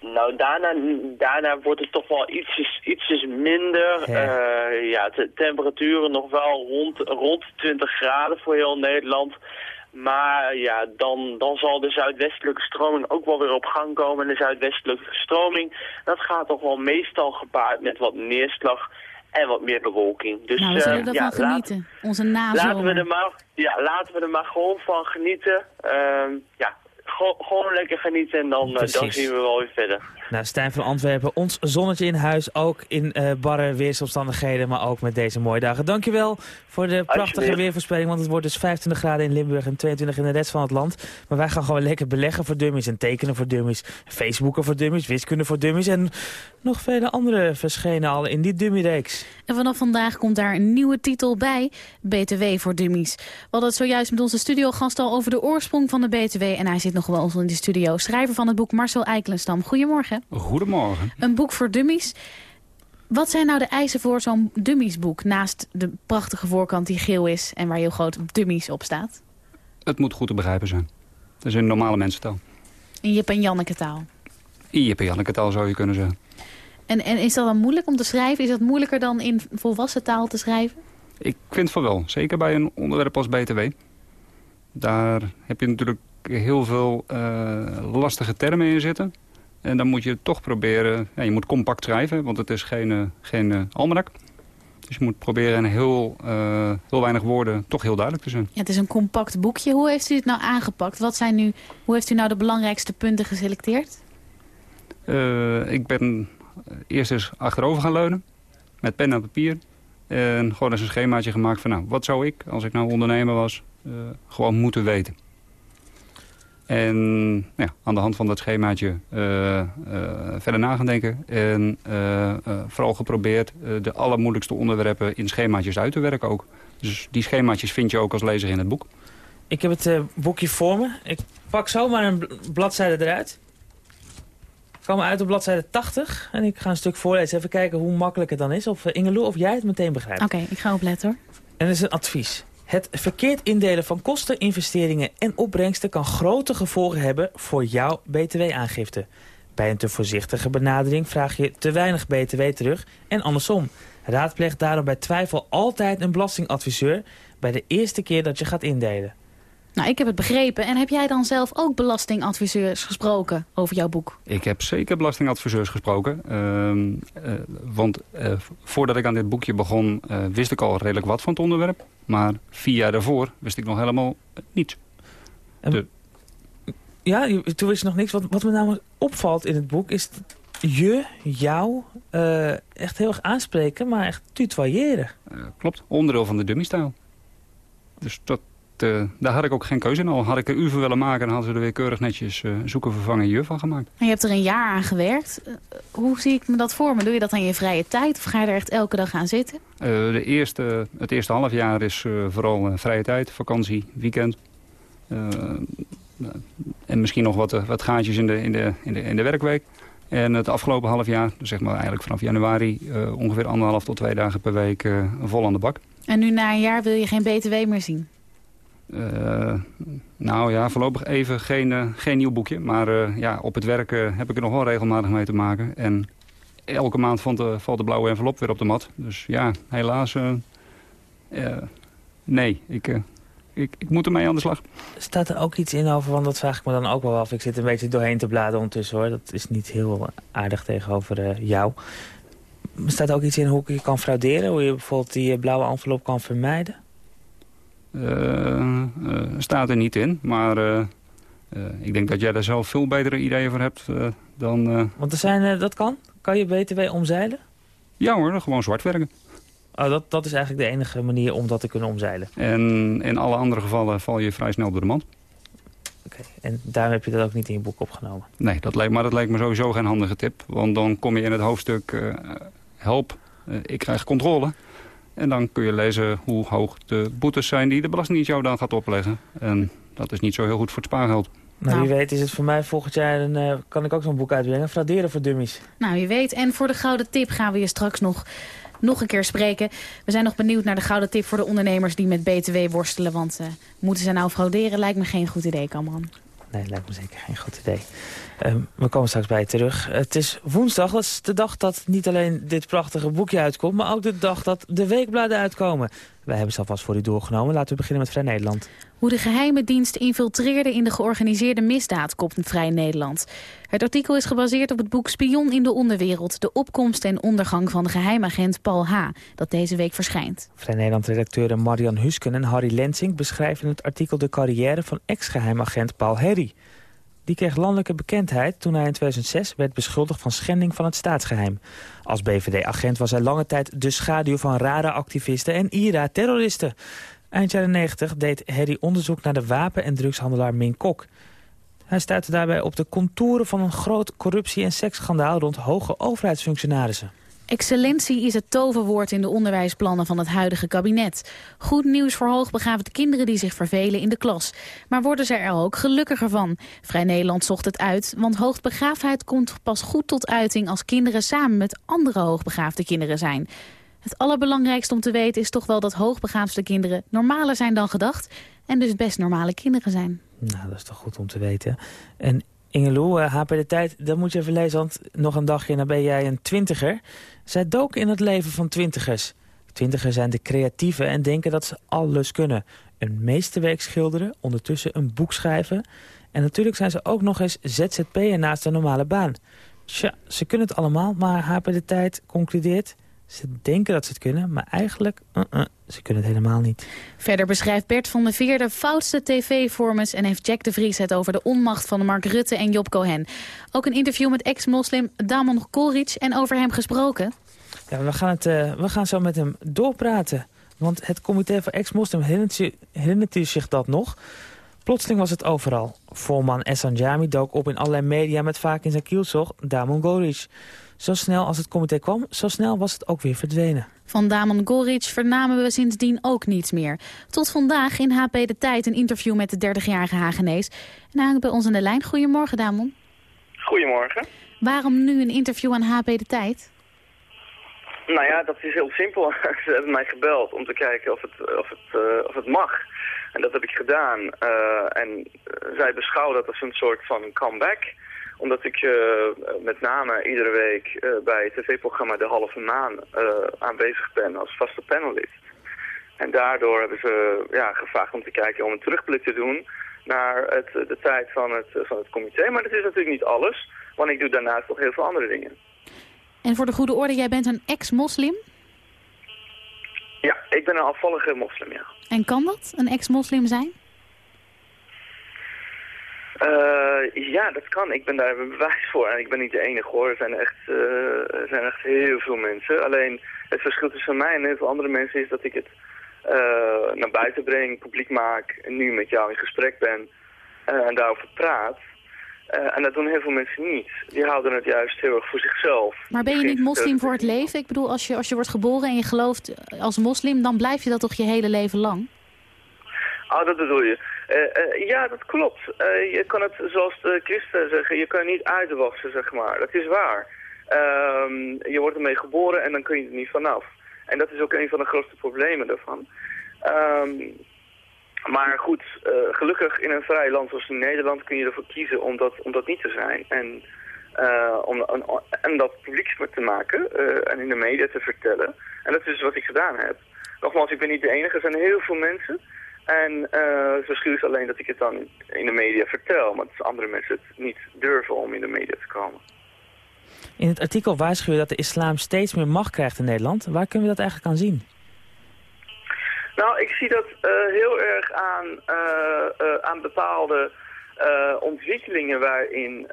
Nou, daarna, daarna wordt het toch wel ietsjes, ietsjes minder. Ja, uh, ja de temperaturen nog wel rond, rond 20 graden voor heel Nederland. Maar ja, dan, dan zal de zuidwestelijke stroming ook wel weer op gang komen. En de zuidwestelijke stroming, dat gaat toch wel meestal gepaard met wat neerslag en wat meer bewolking. Dus, nou, we zullen uh, ja, genieten. Laat, Onze nazomer. Laten we, er maar, ja, laten we er maar gewoon van genieten. Uh, ja, gewoon lekker genieten en dan, uh, dan zien we wel weer verder. Nou, Stijn van Antwerpen, ons zonnetje in huis, ook in uh, barre weersomstandigheden, maar ook met deze mooie dagen. Dankjewel voor de prachtige weervoorspelling, want het wordt dus 25 graden in Limburg en 22 in de rest van het land. Maar wij gaan gewoon lekker beleggen voor dummies en tekenen voor dummies, Facebooken voor dummies, wiskunde voor dummies en nog vele andere verschenen al in die dummyreeks. En vanaf vandaag komt daar een nieuwe titel bij, BTW voor dummies. We hadden het zojuist met onze studiogast al over de oorsprong van de BTW en hij zit nog wel ons in de studio. Schrijver van het boek Marcel Eikelenstam. Goedemorgen. Goedemorgen. Een boek voor dummies. Wat zijn nou de eisen voor zo'n dummiesboek? Naast de prachtige voorkant die geel is en waar heel groot dummies op staat. Het moet goed te begrijpen zijn. Dat is in normale mensentaal. In Jip en Janneke taal? In Jip en Janneke taal zou je kunnen zeggen. En, en is dat dan moeilijk om te schrijven? Is dat moeilijker dan in volwassen taal te schrijven? Ik vind van wel. Zeker bij een onderwerp als BTW. Daar heb je natuurlijk heel veel uh, lastige termen in zitten. En dan moet je toch proberen... Ja, je moet compact schrijven, want het is geen, uh, geen uh, almanak. Dus je moet proberen in heel, heel weinig woorden toch heel duidelijk te zijn. Ja, het is een compact boekje. Hoe heeft u het nou aangepakt? Wat zijn nu, hoe heeft u nou de belangrijkste punten geselecteerd? Uh, ik ben eerst eens achterover gaan leunen. Met pen en papier. En gewoon eens een schemaatje gemaakt van... nou, wat zou ik, als ik nou ondernemer was, uh, gewoon moeten weten. En ja, aan de hand van dat schemaatje uh, uh, verder na gaan denken. En vooral geprobeerd de allermoeilijkste onderwerpen in schemaatjes uit te werken ook. Dus die schemaatjes vind je ook als lezer in het boek. Ik heb het boekje voor me. Ik pak zomaar een bladzijde eruit. Ik kwam uit op bladzijde 80. En ik ga een stuk voorlezen. Even kijken hoe makkelijk het dan is. Of Ingeloe, of jij het meteen begrijpt. Oké, ik ga opletten hoor. En dat is een advies. Het verkeerd indelen van kosten, investeringen en opbrengsten... kan grote gevolgen hebben voor jouw btw-aangifte. Bij een te voorzichtige benadering vraag je te weinig btw terug en andersom. Raadpleeg daarom bij twijfel altijd een belastingadviseur... bij de eerste keer dat je gaat indelen. Nou, ik heb het begrepen. En heb jij dan zelf ook belastingadviseurs gesproken over jouw boek? Ik heb zeker belastingadviseurs gesproken. Uh, uh, want uh, voordat ik aan dit boekje begon, wist ik al redelijk wat van het onderwerp. Maar vier jaar daarvoor wist ik nog helemaal niets. De... Ja, toen wist je nog niks. Wat, wat me namelijk opvalt in het boek is je, jou, echt heel erg aanspreken, maar echt tutoyeren. klopt, onderdeel van de dummy-stijl. Dus dat, uh, daar had ik ook geen keuze in. Al had ik een uur willen maken, dan hadden ze er weer keurig netjes uh, zoeken vervangen juf van gemaakt. En je hebt er een jaar aan gewerkt. Uh, hoe zie ik me dat voor me? Doe je dat aan je vrije tijd of ga je er echt elke dag aan zitten? de eerste, het eerste half jaar is vooral vrije tijd, vakantie, weekend. en misschien nog wat, wat gaatjes in de, in, de, in, de, in de werkweek. En het afgelopen half jaar, dus zeg maar eigenlijk vanaf januari... ongeveer anderhalf tot twee dagen per week vol aan de bak. En nu na een jaar wil je geen btw meer zien? Uh, nou ja, voorlopig even geen, uh, geen nieuw boekje. Maar uh, ja, op het werk heb ik er nog wel regelmatig mee te maken. En elke maand valt de, de blauwe envelop weer op de mat. Dus ja, helaas... nee, ik, ik, ik moet ermee aan de slag. Staat er ook iets in over, want dat vraag ik me dan ook wel af. Ik zit een beetje doorheen te bladeren ondertussen hoor. Dat is niet heel aardig tegenover jou. Staat er ook iets in hoe ik je kan frauderen? Hoe je bijvoorbeeld die blauwe envelop kan vermijden? Uh, staat er niet in. Maar uh, ik denk dat jij daar zelf veel betere ideeën voor hebt dan... Want er zijn, dat kan? Kan je BTW omzeilen? Ja hoor, gewoon zwart werken. Oh, dat, dat is eigenlijk de enige manier om dat te kunnen omzeilen? En in alle andere gevallen val je vrij snel door de mand. Oké, en daarom heb je dat ook niet in je boek opgenomen? Nee, dat lijkt, maar dat lijkt me sowieso geen handige tip. Want dan kom je in het hoofdstuk help, ik krijg controle. En dan kun je lezen hoe hoog de boetes zijn die de Belastingdienst jou dan gaat opleggen. En dat is niet zo heel goed voor het spaargeld. Nou, wie weet is het voor mij volgend jaar, een, uh, kan ik ook zo'n boek uitbrengen. Frauderen voor dummies. Nou, wie weet. En voor de gouden tip gaan we je straks nog, nog een keer spreken. We zijn nog benieuwd naar de gouden tip voor de ondernemers die met BTW worstelen. Want uh, moeten ze nou frauderen? Lijkt me geen goed idee, Kamran. Nee, lijkt me zeker geen goed idee. Um, we komen straks bij je terug. Het is woensdag, dat is de dag dat niet alleen dit prachtige boekje uitkomt... maar ook de dag dat de weekbladen uitkomen. Wij hebben ze alvast voor u doorgenomen. Laten we beginnen met Vrij Nederland. Hoe de geheime dienst infiltreerde in de georganiseerde misdaad, kopt Vrij Nederland. Het artikel is gebaseerd op het boek Spion in de onderwereld... de opkomst en ondergang van de geheimagent Paul H., dat deze week verschijnt. Vrij Nederland-redacteuren Marian Husken en Harry Lensing... beschrijven in het artikel de carrière van ex-geheimagent Paul Herry... Die kreeg landelijke bekendheid toen hij in 2006 werd beschuldigd van schending van het staatsgeheim. Als BVD-agent was hij lange tijd de schaduw van RADA-activisten en IRA-terroristen. Eind jaren 90 deed Harry onderzoek naar de wapen- en drugshandelaar Min Kok. Hij stuitte daarbij op de contouren van een groot corruptie- en seksschandaal rond hoge overheidsfunctionarissen. Excellentie is het toverwoord in de onderwijsplannen van het huidige kabinet. Goed nieuws voor hoogbegaafde kinderen die zich vervelen in de klas. Maar worden ze er ook gelukkiger van? Vrij Nederland zocht het uit, want hoogbegaafdheid komt pas goed tot uiting... als kinderen samen met andere hoogbegaafde kinderen zijn. Het allerbelangrijkste om te weten is toch wel dat hoogbegaafde kinderen normaler zijn dan gedacht... en dus best normale kinderen zijn. Nou, dat is toch goed om te weten. En Ingeloe, HP de Tijd, dat moet je even lezen, want nog een dagje dan ben jij een twintiger. Zij doken in het leven van twintigers. Twintigers zijn de creatieven en denken dat ze alles kunnen. Een meesterwerk schilderen, ondertussen een boek schrijven... en natuurlijk zijn ze ook nog eens ZZP'er naast een normale baan. Tja, ze kunnen het allemaal, maar HP de Tijd concludeert... Ze denken dat ze het kunnen, maar eigenlijk, uh -uh, ze kunnen het helemaal niet. Verder beschrijft Bert van der Veer de foutste tv-formats... en heeft Jack de Vries het over de onmacht van Mark Rutte en Job Cohen. Ook een interview met ex-moslim Damon Kolric en over hem gesproken. Ja, we gaan, het, uh, we gaan zo met hem doorpraten. Want het comité voor ex-moslim herinnert u zich dat nog? Plotseling was het overal. Voorman Essan Jami dook op in allerlei media met vaak in zijn kielzog Damon Goric. Zo snel als het comité kwam, zo snel was het ook weer verdwenen. Van Damon Goric vernamen we sindsdien ook niets meer. Tot vandaag in HP De Tijd een interview met de 30-jarige Hagenees. En hij hangt bij ons aan de lijn. Goedemorgen, Damon. Goedemorgen. Waarom nu een interview aan HP De Tijd? Nou ja, dat is heel simpel. [laughs] Ze hebben mij gebeld om te kijken of het, of het, uh, of het mag. En dat heb ik gedaan. Uh, en zij beschouwen dat als een soort van comeback omdat ik uh, met name iedere week uh, bij het tv-programma De Halve Maan uh, aanwezig ben als vaste panelist. En daardoor hebben ze ja, gevraagd om te kijken om een terugblik te doen naar het, de tijd van het, van het comité. Maar dat is natuurlijk niet alles, want ik doe daarnaast nog heel veel andere dingen. En voor de goede orde, jij bent een ex-moslim? Ja, ik ben een afvallige moslim, ja. En kan dat, een ex-moslim zijn? Uh, ja, dat kan. Ik ben daar bewijs voor. En ik ben niet de enige hoor. Er zijn echt, uh, er zijn echt heel veel mensen. Alleen het verschil tussen mij en heel veel andere mensen is dat ik het uh, naar buiten breng, publiek maak. En nu met jou in gesprek ben en daarover praat. en dat doen heel veel mensen niet. Die houden het juist heel erg voor zichzelf. Maar ben je niet moslim voor het leven? Ik bedoel, als je, als je wordt geboren en je gelooft als moslim, dan blijf je dat toch je hele leven lang? Oh, dat bedoel je. Uh, uh, ja, dat klopt. Uh, je kan het, zoals de christen zeggen, je kan niet uitwassen, zeg maar. Dat is waar. Ehm, je wordt ermee geboren en dan kun je er niet vanaf. En dat is ook een van de grootste problemen daarvan. Um, maar goed, gelukkig in een vrij land zoals Nederland kun je ervoor kiezen om dat, om dat niet te zijn. En, om, om, en dat publiek te maken en in de media te vertellen. En dat is wat ik gedaan heb. Nogmaals, ik ben niet de enige. Er zijn heel veel mensen... En uh, verschil is alleen dat ik het dan in de media vertel, maar dat andere mensen het niet durven om in de media te komen. In het artikel waarschuw je dat de islam steeds meer macht krijgt in Nederland. Waar kunnen we dat eigenlijk aan zien? Nou, ik zie dat uh, heel erg aan, uh, aan bepaalde ontwikkelingen waarin,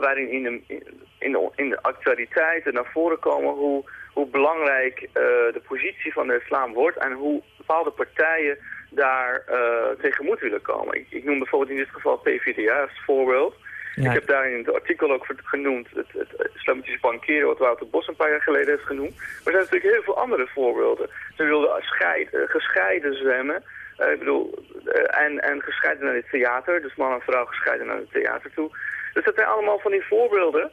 waarin in, de, in, de, in de actualiteiten naar voren komen hoe, hoe belangrijk de positie van de islam wordt en hoe bepaalde partijen daar uh, tegemoet willen komen. Ik, ik, noem bijvoorbeeld in dit geval PvdA als voorbeeld. Ja. Ik heb daar in het artikel ook genoemd het, het islamitische bankeren wat Wouter Bos een paar jaar geleden heeft genoemd. Maar er zijn natuurlijk heel veel andere voorbeelden. Ze wilden scheiden, gescheiden zwemmen. Uh, ik bedoel, uh, en, en gescheiden naar het theater. Dus man en vrouw gescheiden naar het theater toe. Dus dat zijn allemaal van die voorbeelden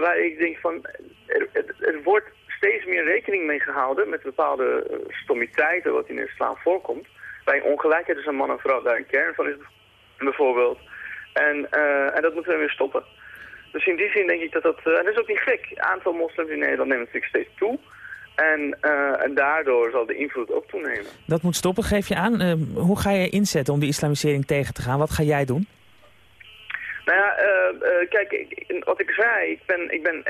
waar ik denk van, er, er, er wordt steeds meer rekening mee gehouden met bepaalde stommiteiten wat in de islam voorkomt bij ongelijkheid is een man en vrouw daar een kern van is bijvoorbeeld. En, uh, en dat moeten we weer stoppen. Dus in die zin denk ik dat dat... Uh, en dat is ook niet gek. Het aantal moslims in Nederland neemt natuurlijk steeds toe. En, uh, en daardoor zal de invloed ook toenemen. Dat moet stoppen, geef je aan. hoe ga je inzetten om die islamisering tegen te gaan? Wat ga jij doen? Nou ja, kijk, ik, wat ik zei, ik ben, ik ben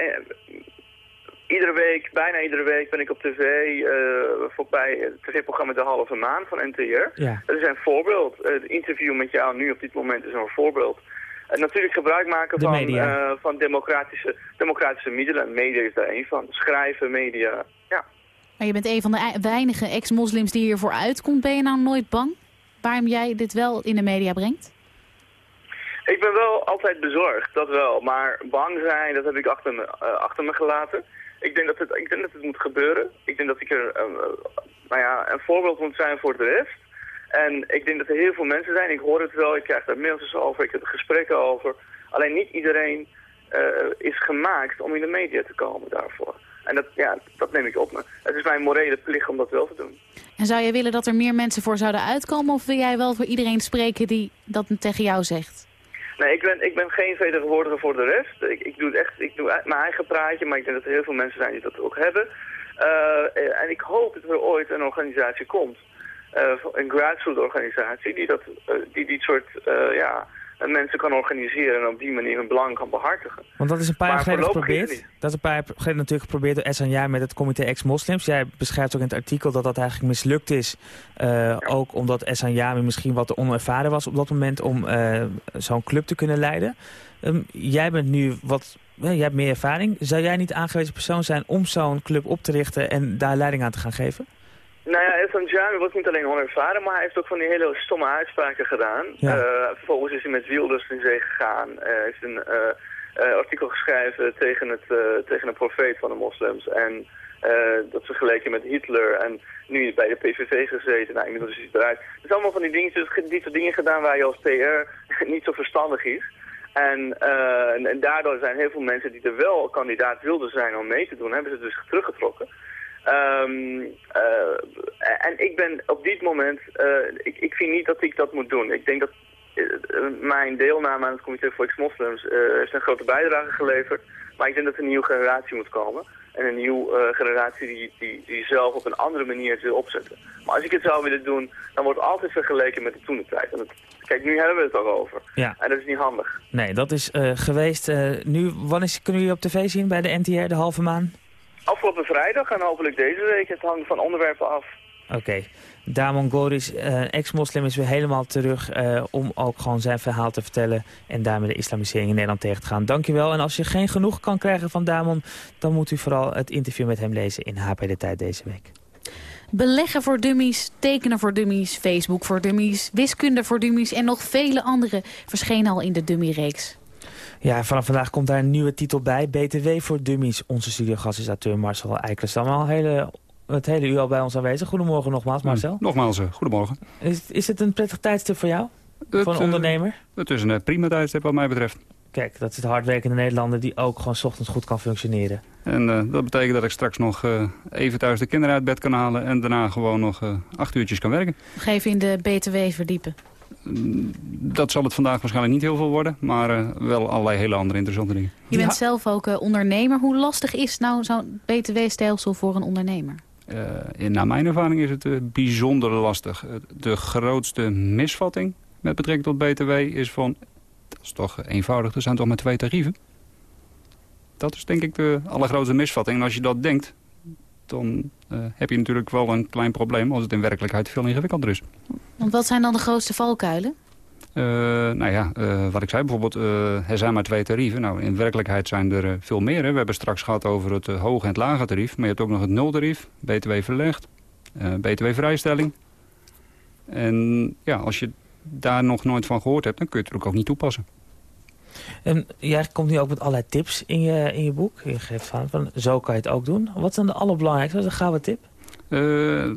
iedere week, bijna iedere week ben ik op tv uh, voorbij het tv-programma De Halve Maan van NTR. Ja. Dat is een voorbeeld. het interview met jou nu op dit moment is een voorbeeld. En natuurlijk gebruik maken van, uh, van democratische, democratische middelen. Media is daar één van. Schrijven, media, ja. Maar je bent een van de weinige ex-moslims die hiervoor uitkomt. Ben je nou nooit bang waarom jij dit wel in de media brengt? Ik ben wel altijd bezorgd, dat wel. Maar bang zijn, dat heb ik achter me, uh, achter me gelaten. Ik denk, dat het, ik denk dat het moet gebeuren. Ik denk dat ik er uh, nou ja, een voorbeeld moet zijn voor de rest. En ik denk dat er heel veel mensen zijn. Ik hoor het wel, ik krijg daar mails over, ik heb er gesprekken over. Alleen niet iedereen uh, is gemaakt om in de media te komen daarvoor. En dat, ja, dat neem ik op me. Het is mijn morele plicht om dat wel te doen. En zou jij willen dat er meer mensen voor zouden uitkomen? Of wil jij wel voor iedereen spreken die dat tegen jou zegt? Nee, ik ben, ik ben geen vertegenwoordiger voor de rest. Ik, ik doe het echt, ik doe mijn eigen praatje, maar ik denk dat er heel veel mensen zijn die dat ook hebben. Uh, en ik hoop dat er ooit een organisatie komt, uh, een grassroots organisatie, die, dat, uh, die die soort ja, eh, mensen kan organiseren en op die manier hun belang kan behartigen. Want dat is een paar jaar geleden geprobeerd. Dat is een paar jaar geleden natuurlijk geprobeerd door Esanja met het comité ex-moslims. Jij beschrijft ook in het artikel dat dat eigenlijk mislukt is. eh, Ook omdat Esanja misschien wat te onervaren was op dat moment om eh, zo'n club te kunnen leiden. Ehm, jij bent nu wat... jij hebt meer ervaring. Zou jij niet aangewezen persoon zijn om zo'n club op te richten en daar leiding aan te gaan geven? Nou ja, Elton Jami was niet alleen onervaren, maar hij heeft ook van die hele stomme uitspraken gedaan. Ja. Eh, vervolgens is hij met Wilders in zee gegaan. Eh, Hij heeft een eh, artikel geschreven tegen, het, tegen een profeet van de moslims. En dat vergeleken met Hitler. En nu is bij de PVV gezeten. Nou, inmiddels is hij eruit. Het is allemaal van die dingetjes, die soort dingen gedaan waar je als PR [laughs] niet zo verstandig is. En, en, en daardoor zijn heel veel mensen die er wel kandidaat wilden zijn om mee te doen, hebben ze dus teruggetrokken. Ehm, eh, en ik ben op dit moment, eh, ik, ik vind niet dat ik dat moet doen. Ik denk dat eh, mijn deelname aan het Comité voor Ex-Moslims heeft een grote bijdrage geleverd. Maar ik denk dat er een nieuwe generatie moet komen. En een nieuwe generatie die, die, die zelf op een andere manier het wil opzetten. Maar als ik het zou willen doen, dan wordt het altijd vergeleken met de toenetijd. En dat, kijk, nu hebben we het al over. Ja. En dat is niet handig. Nee, dat is geweest. nu, wanneer kunnen jullie op tv zien bij de NTR, de halve maan? Afgelopen vrijdag en hopelijk deze week. Het hangt van onderwerpen af. Oké. Damon Goris, eh, ex-moslim, is weer helemaal terug eh, om ook gewoon zijn verhaal te vertellen en daarmee de islamisering in Nederland tegen te gaan. Dankjewel. En als je geen genoeg kan krijgen van Damon, dan moet u vooral het interview met hem lezen in HP De Tijd deze week. Beleggen voor dummies, tekenen voor dummies, Facebook voor dummies, wiskunde voor dummies en nog vele andere verschenen al in de dummy-reeks. Ja, vanaf vandaag komt daar een nieuwe titel bij. BTW voor Dummies. Onze studiogast is auteur Marcel Eikelenstam. Al hele, het hele uur al bij ons aanwezig. Goedemorgen nogmaals, Marcel. Nogmaals, eh, goedemorgen. Is, is het een prettig tijdstip voor jou? Het, voor een eh, ondernemer? Het is een eh, prima tijdstip wat mij betreft. Kijk, dat is de hardwerkende Nederlander die ook gewoon 's ochtends goed kan functioneren. En eh, dat betekent dat ik straks nog eh, even thuis de kinderen uit bed kan halen... en daarna gewoon nog eh, acht uurtjes kan werken. Nog even in de BTW verdiepen. Dat zal het vandaag waarschijnlijk niet heel veel worden... maar eh, wel allerlei hele andere interessante dingen. Je bent zelf ook eh, ondernemer. Hoe lastig is nou zo'n BTW-stelsel voor een ondernemer? Eh, in, naar mijn ervaring is het bijzonder lastig. De grootste misvatting met betrekking tot BTW is van... dat is toch eenvoudig, er zijn toch maar twee tarieven? Dat is denk ik de allergrootste misvatting. En als je dat denkt, dan eh, heb je natuurlijk wel een klein probleem... als het in werkelijkheid veel ingewikkelder is. Want wat zijn dan de grootste valkuilen? Eh, nou ja, eh, wat ik zei bijvoorbeeld, er zijn maar twee tarieven. Nou, in werkelijkheid zijn er veel meer. Hè. We hebben straks gehad over het hoge en het lage tarief. Maar je hebt ook nog het nultarief, btw verlegd, btw vrijstelling. En ja, als je daar nog nooit van gehoord hebt, dan kun je het natuurlijk ook niet toepassen. En jij komt nu ook met allerlei tips in je, in je boek. Je geeft van, van, zo kan je het ook doen. Wat zijn de allerbelangrijkste? Wat is een gouden tip? Eh,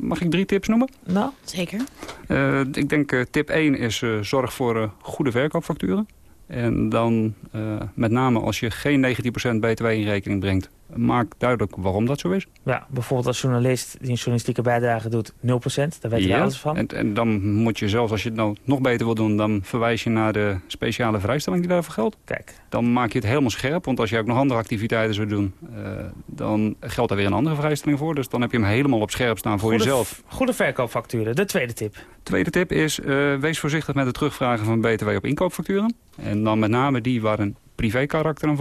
mag ik drie tips noemen? Nou? Zeker. Eh, ik denk eh, tip 1 is eh, zorg voor goede verkoopfacturen. En dan eh, met name als je geen 19% btw in rekening brengt, maak duidelijk waarom dat zo is. Ja, bijvoorbeeld als journalist die een journalistieke bijdrage doet 0%. Daar weet je Ja, alles van. En, en dan moet je zelfs, als je het nou nog beter wil doen... dan verwijs je naar de speciale vrijstelling die daarvoor geldt. Kijk. Dan maak je het helemaal scherp. Want als je ook nog andere activiteiten zou doen... eh, dan geldt daar weer een andere vrijstelling voor. Dus dan heb je hem helemaal op scherp staan voor Goede- jezelf. Goede verkoopfacturen. De tweede tip. Tweede tip is, eh, wees voorzichtig met het terugvragen van btw op inkoopfacturen. En dan met name die waar een privé-karakter aan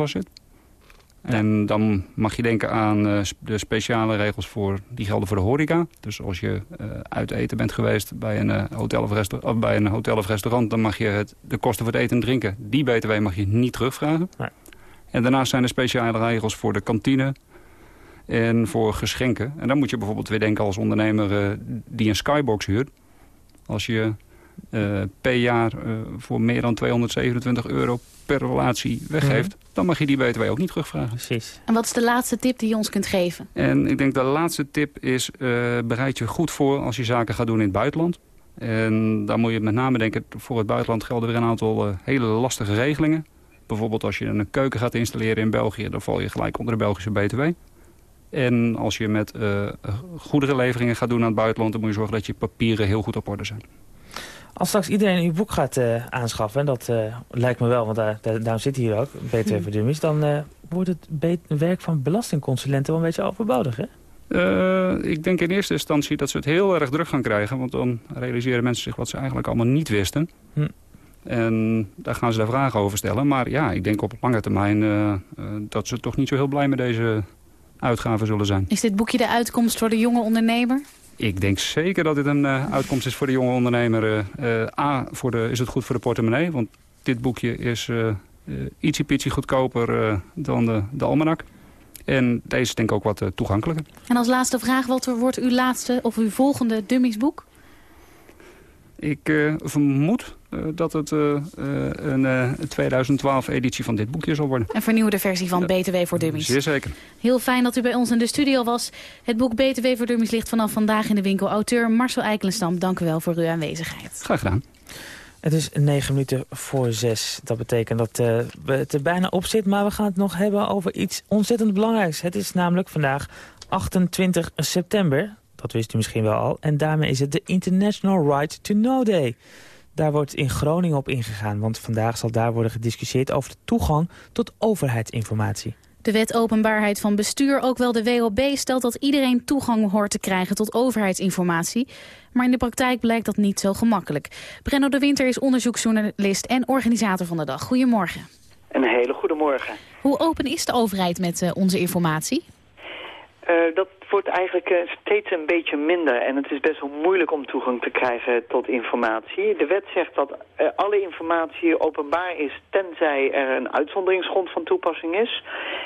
En dan mag je denken aan eh, de speciale regels voor, die gelden voor de horeca. Dus als je eh, uit eten bent geweest bij een, eh, hotel of resta- of bij een hotel of restaurant... dan mag je het, de kosten voor het eten en drinken, die btw mag je niet terugvragen. En daarnaast zijn er speciale regels voor de kantine en voor geschenken. En dan moet je bijvoorbeeld weer denken als ondernemer die een skybox huurt. Als je per jaar voor meer dan 227 euro per relatie weggeeft... dan mag je die btw ook niet terugvragen. Precies. En wat is de laatste tip die je ons kunt geven? En ik denk de laatste tip is, eh, bereid je goed voor als je zaken gaat doen in het buitenland. En dan moet je met name denken, voor het buitenland gelden weer een aantal eh, hele lastige regelingen. Bijvoorbeeld als je een keuken gaat installeren in België, dan val je gelijk onder de Belgische btw. En als je met eh goederenleveringen gaat doen aan het buitenland, dan moet je zorgen dat je papieren heel goed op orde zijn. Als straks iedereen uw boek gaat eh, aanschaffen, en dat eh, lijkt me wel, want daar, daar, daarom zit hij hier ook, BTW Hmm. voor Dummies, dan eh, wordt het werk van belastingconsulenten wel een beetje overbodig, hè? Eh, ik denk in eerste instantie dat ze het heel erg druk gaan krijgen. Want dan realiseren mensen zich wat ze eigenlijk allemaal niet wisten. Hm. En daar gaan ze daar vragen over stellen. Maar ja, ik denk op lange termijn uh, dat ze toch niet zo heel blij met deze uitgaven zullen zijn. Is dit boekje de uitkomst voor de jonge ondernemer? Ik denk zeker dat dit een uh, uitkomst is voor de jonge ondernemer. A, voor de, is het goed voor de portemonnee, want dit boekje is ietsje pitsie goedkoper dan de, de almanak. En deze is denk ik ook wat toegankelijker. En als laatste vraag, wat wordt uw laatste of uw volgende dummiesboek? Ik uh, vermoed uh, dat het uh, een 2012-editie van dit boekje zal worden. Een vernieuwde versie van BTW voor Dummies. Zeer zeker. Heel fijn dat u bij ons in de studio was. Het boek BTW voor Dummies ligt vanaf vandaag in de winkel. Auteur Marcel Eikelenstam, dank u wel voor uw aanwezigheid. Graag gedaan. Het is negen minuten voor zes. Dat betekent dat uh, het er bijna op zit. Maar we gaan het nog hebben over iets ontzettend belangrijks. Het is namelijk vandaag 28 september. Dat wist u misschien wel al. En daarmee is het de International Right to Know Day. Daar wordt in Groningen op ingegaan. Want vandaag zal daar worden gediscussieerd over de toegang tot overheidsinformatie. De wet openbaarheid van bestuur, ook wel de WOB, stelt dat iedereen toegang hoort te krijgen tot overheidsinformatie. Maar in de praktijk blijkt dat niet zo gemakkelijk. Brenno de Winter is onderzoeksjournalist en organisator van de dag. Goedemorgen. Een hele goede morgen. Hoe open is de overheid met uh, onze informatie? Uh, dat wordt eigenlijk uh, steeds een beetje minder. En het is best wel moeilijk om toegang te krijgen tot informatie. De wet zegt dat uh, alle informatie openbaar is... tenzij er een uitzonderingsgrond van toepassing is.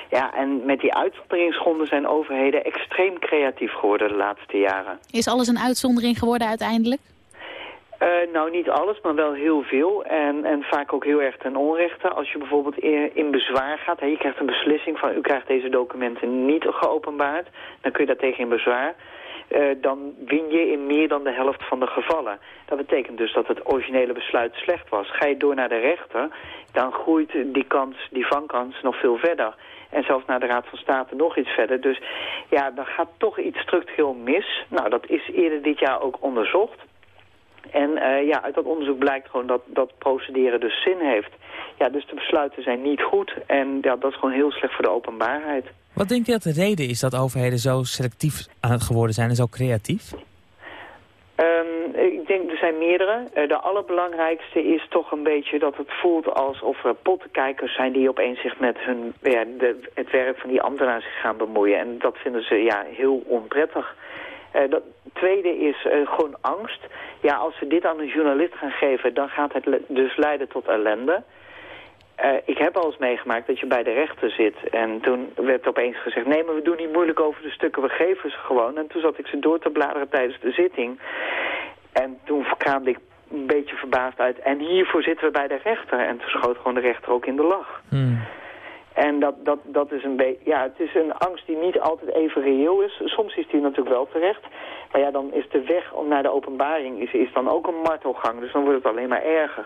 Ja, en met die uitzonderingsgronden zijn overheden extreem creatief geworden de laatste jaren. Is alles een uitzondering geworden uiteindelijk? Uh, nou, niet alles, maar wel heel veel. En, en vaak ook heel erg ten onrechte. Als je bijvoorbeeld in, in bezwaar gaat, je krijgt een beslissing van... u krijgt deze documenten niet geopenbaard, dan kun je daartegen in bezwaar. Uh, dan win je in meer dan de helft van de gevallen. Dat betekent dus dat het originele besluit slecht was. Ga je door naar de rechter, dan groeit die kans, die vankans nog veel verder. En zelfs naar de Raad van State nog iets verder. Dus ja, dan gaat toch iets structureel mis. Nou, dat is eerder dit jaar ook onderzocht. En uh, ja, uit dat onderzoek blijkt gewoon dat, dat procederen dus zin heeft. Ja, dus de besluiten zijn niet goed. En ja, dat is gewoon heel slecht voor de openbaarheid. Wat denk je dat de reden is dat overheden zo selectief aan het geworden zijn en zo creatief? Um, ik denk, er zijn meerdere. Uh, de allerbelangrijkste is toch een beetje dat het voelt alsof er pottenkijkers zijn die opeens zich met hun, ja, de, het werk van die ambtenaren zich gaan bemoeien. En dat vinden ze ja, heel onprettig. Uh, dat tweede is uh, gewoon angst. Ja, als we dit aan een journalist gaan geven, dan gaat het dus leiden tot ellende. Uh, ik heb al eens meegemaakt dat je bij de rechter zit. En toen werd opeens gezegd, nee, maar we doen niet moeilijk over de stukken, we geven ze gewoon. En toen zat ik ze door te bladeren tijdens de zitting. En toen kraamde ik een beetje verbaasd uit. En hiervoor zitten we bij de rechter. En toen schoot gewoon de rechter ook in de lach. Hmm. En dat, dat, dat is een beetje, ja, het is een angst die niet altijd even reëel is. Soms is die natuurlijk wel terecht. Maar ja, dan is de weg om naar de openbaring is, is dan ook een martelgang. Dus dan wordt het alleen maar erger.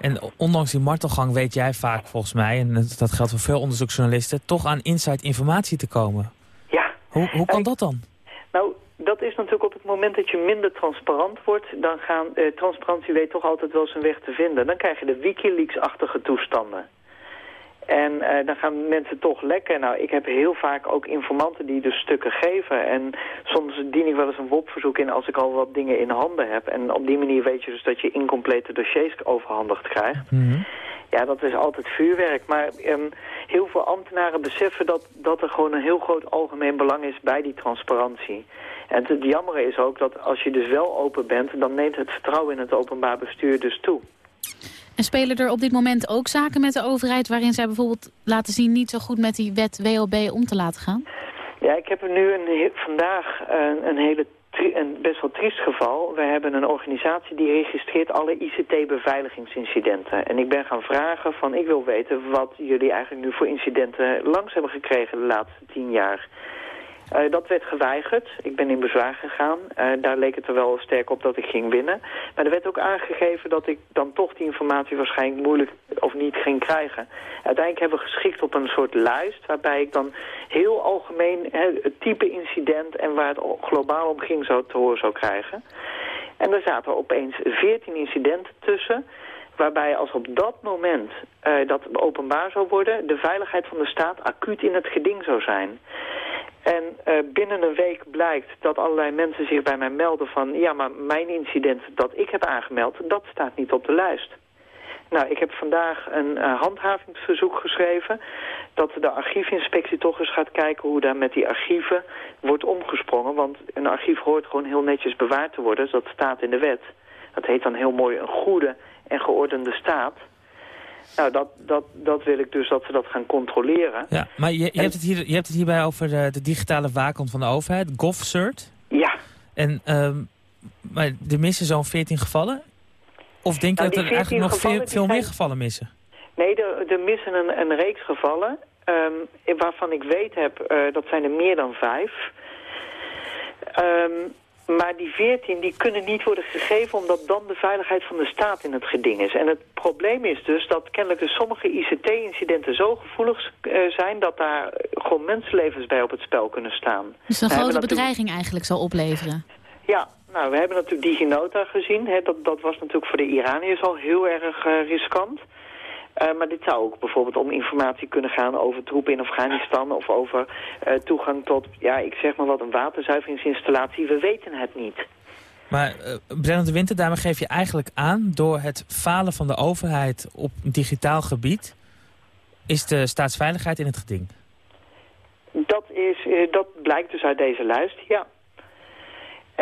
En ondanks die martelgang weet jij vaak volgens mij, en dat geldt voor veel onderzoeksjournalisten, toch aan inside informatie te komen. Ja. Hoe, hoe kan dat dan? Nou, dat is natuurlijk op het moment dat je minder transparant wordt, dan gaan, eh, transparantie weet toch altijd wel zijn weg te vinden. Dan krijg je de Wikileaks-achtige toestanden. En uh, dan gaan mensen toch lekken. Nou, ik heb heel vaak ook informanten die dus stukken geven. En soms dien ik wel eens een WOP-verzoek in als ik al wat dingen in handen heb. En op die manier weet je dus dat je incomplete dossiers overhandigd krijgt. Mm -hmm. Ja, dat is altijd vuurwerk. Maar um, heel veel ambtenaren beseffen dat, dat er gewoon een heel groot algemeen belang is bij die transparantie. En het jammere is ook dat als je dus wel open bent, dan neemt het vertrouwen in het openbaar bestuur dus toe. En spelen er op dit moment ook zaken met de overheid... waarin zij bijvoorbeeld laten zien niet zo goed met die wet WOB om te laten gaan? Ja, ik heb er nu een, vandaag een, een hele een best wel triest geval. We hebben een organisatie die registreert alle ICT-beveiligingsincidenten. En ik ben gaan vragen van ik wil weten wat jullie eigenlijk nu voor incidenten langs hebben gekregen de laatste tien jaar. Uh, dat werd geweigerd. Ik ben in bezwaar gegaan. Uh, daar leek het er wel sterk op dat ik ging winnen. Maar er werd ook aangegeven dat ik dan toch die informatie waarschijnlijk moeilijk of niet ging krijgen. Uiteindelijk hebben we geschikt op een soort lijst waarbij ik dan heel algemeen het type incident en waar het globaal om ging te horen zou krijgen. En er zaten opeens 14 incidenten tussen waarbij als op dat moment uh, dat openbaar zou worden... de veiligheid van de staat acuut in het geding zou zijn. En uh, binnen een week blijkt dat allerlei mensen zich bij mij melden van... ja, maar mijn incident dat ik heb aangemeld, dat staat niet op de lijst. Nou, ik heb vandaag een uh, handhavingsverzoek geschreven... dat de archiefinspectie toch eens gaat kijken hoe daar met die archieven wordt omgesprongen. Want een archief hoort gewoon heel netjes bewaard te worden. Dat staat in de wet. Dat heet dan heel mooi een goede en geordende staat. Nou, dat, dat, dat wil ik dus dat ze dat gaan controleren. Ja, maar je, je hebt, het hier, je hebt het hierbij over de, de digitale waakhond van de overheid, GovCert. Ja. En um, maar er missen zo'n 14 gevallen? Of denk je nou, dat er eigenlijk nog veel, veel meer gevallen missen? Nee, er, er missen een, een reeks gevallen. Um, waarvan ik weet heb, uh, dat zijn er meer dan vijf. Um, maar die 14 die kunnen niet worden gegeven omdat dan de veiligheid van de staat in het geding is. En het probleem is dus dat kennelijk dus sommige ICT-incidenten zo gevoelig uh, zijn... dat daar gewoon mensenlevens bij op het spel kunnen staan. Dus een grote bedreiging eigenlijk zal opleveren? Ja, nou, we hebben natuurlijk DigiNota gezien. Hè. Dat, dat was natuurlijk voor de Iraniërs al heel erg uh, riskant. Uh, maar dit zou ook bijvoorbeeld om informatie kunnen gaan over troepen in Afghanistan... of over uh, toegang tot, ja, ik zeg maar wat, een waterzuiveringsinstallatie. We weten het niet. Maar uh, Brennend de Winter, daarmee geef je eigenlijk aan... door het falen van de overheid op digitaal gebied... is de staatsveiligheid in het geding? Dat, is, dat blijkt dus uit deze lijst, ja.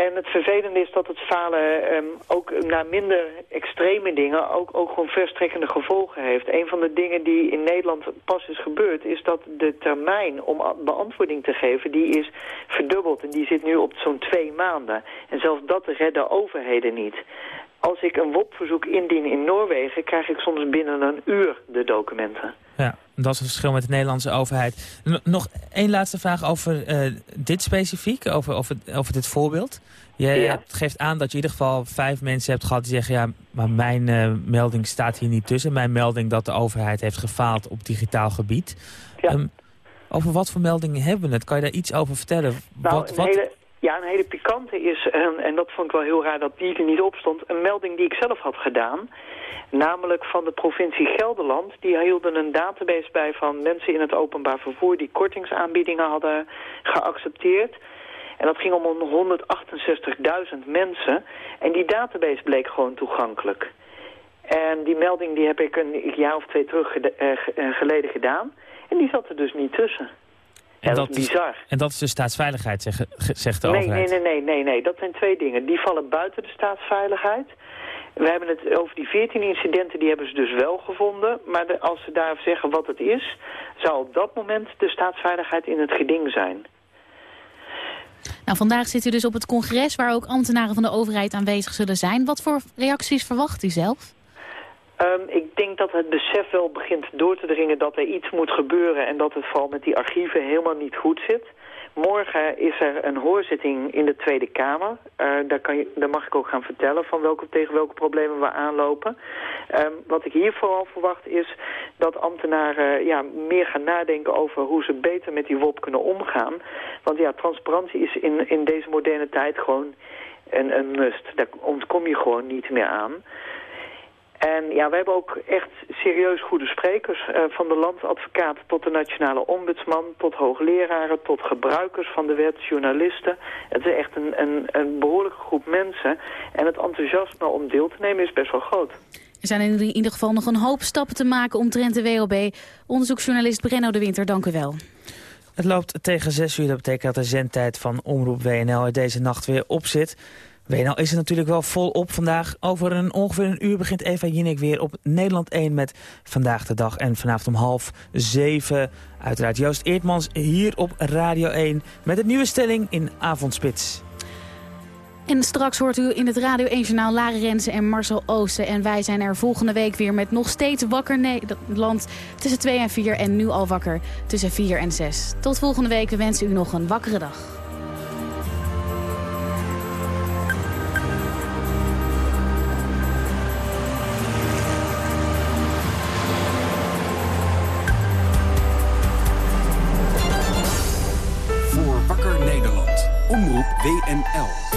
En het vervelende is dat het falen um, ook naar minder extreme dingen ook, ook gewoon verstrekkende gevolgen heeft. Een van de dingen die in Nederland pas is gebeurd is dat de termijn om beantwoording te geven, die is verdubbeld. En die zit nu op zo'n twee maanden. En zelfs dat redden overheden niet. Als ik een WOP-verzoek indien in Noorwegen, krijg ik soms binnen een uur de documenten. Ja, dat is het verschil met de Nederlandse overheid. nog één laatste vraag over uh, dit specifiek, over, over, over dit voorbeeld. Je geeft aan dat je in ieder geval vijf mensen hebt gehad die zeggen... ja, maar mijn uh, melding staat hier niet tussen. Mijn melding dat de overheid heeft gefaald op digitaal gebied. Ja. Um, over wat voor meldingen hebben we het? Kan je daar iets over vertellen? Nou, wat, wat... Hele, ja, een hele pikante is, en, en dat vond ik wel heel raar dat die er niet op stond... een melding die ik zelf had gedaan... Namelijk van de provincie Gelderland. Die hielden een database bij van mensen in het openbaar vervoer... die kortingsaanbiedingen hadden geaccepteerd. En dat ging om 168.000 mensen. En die database bleek gewoon toegankelijk. En die melding die heb ik een jaar of twee terug eh, eh, geleden gedaan. En die zat er dus niet tussen. En dat, is bizar. en dat is de staatsveiligheid, zegt, zegt de nee, overheid? Nee, nee, nee, nee, nee. Dat zijn twee dingen. Die vallen buiten de staatsveiligheid. We hebben het over die 14 incidenten, die hebben ze dus wel gevonden. Maar als ze daar zeggen wat het is, zou op dat moment de staatsveiligheid in het geding zijn. Nou, vandaag zit u dus op het congres waar ook ambtenaren van de overheid aanwezig zullen zijn. Wat voor reacties verwacht u zelf? Um, ik denk dat het besef wel begint door te dringen dat er iets moet gebeuren... en dat het vooral met die archieven helemaal niet goed zit. Morgen is er een hoorzitting in de Tweede Kamer. Uh, daar, kan je, daar mag ik ook gaan vertellen van welke, tegen welke problemen we aanlopen. Um, wat ik hier vooral verwacht is dat ambtenaren ja, meer gaan nadenken over hoe ze beter met die WOP kunnen omgaan. Want ja, transparantie is in, in deze moderne tijd gewoon een, een must. Daar ontkom je gewoon niet meer aan. En ja, we hebben ook echt serieus goede sprekers. Uh, van de landsadvocaat tot de nationale ombudsman, tot hoogleraren, tot gebruikers van de wet, journalisten. Het is echt een, een, een behoorlijke groep mensen. En het enthousiasme om deel te nemen is best wel groot. Er zijn in ieder geval nog een hoop stappen te maken omtrent de WOB. Onderzoeksjournalist Brenno de Winter, dank u wel. Het loopt tegen 6 uur, dat betekent dat de zendtijd van Omroep WNL er deze nacht weer op zit. WNL is er natuurlijk wel volop vandaag. Over een ongeveer een uur begint Eva Jinek weer op Nederland 1 met Vandaag de Dag. En vanavond om half zeven uiteraard Joost Eertmans hier op Radio 1... met een nieuwe stelling in Avondspits. En straks hoort u in het Radio 1 Journaal Lare Rensen en Marcel Oosten. En wij zijn er volgende week weer met nog steeds wakker Nederland tussen 2 en 4. En nu al wakker tussen 4 en 6. Tot volgende week. We wensen u nog een wakkere dag. Voor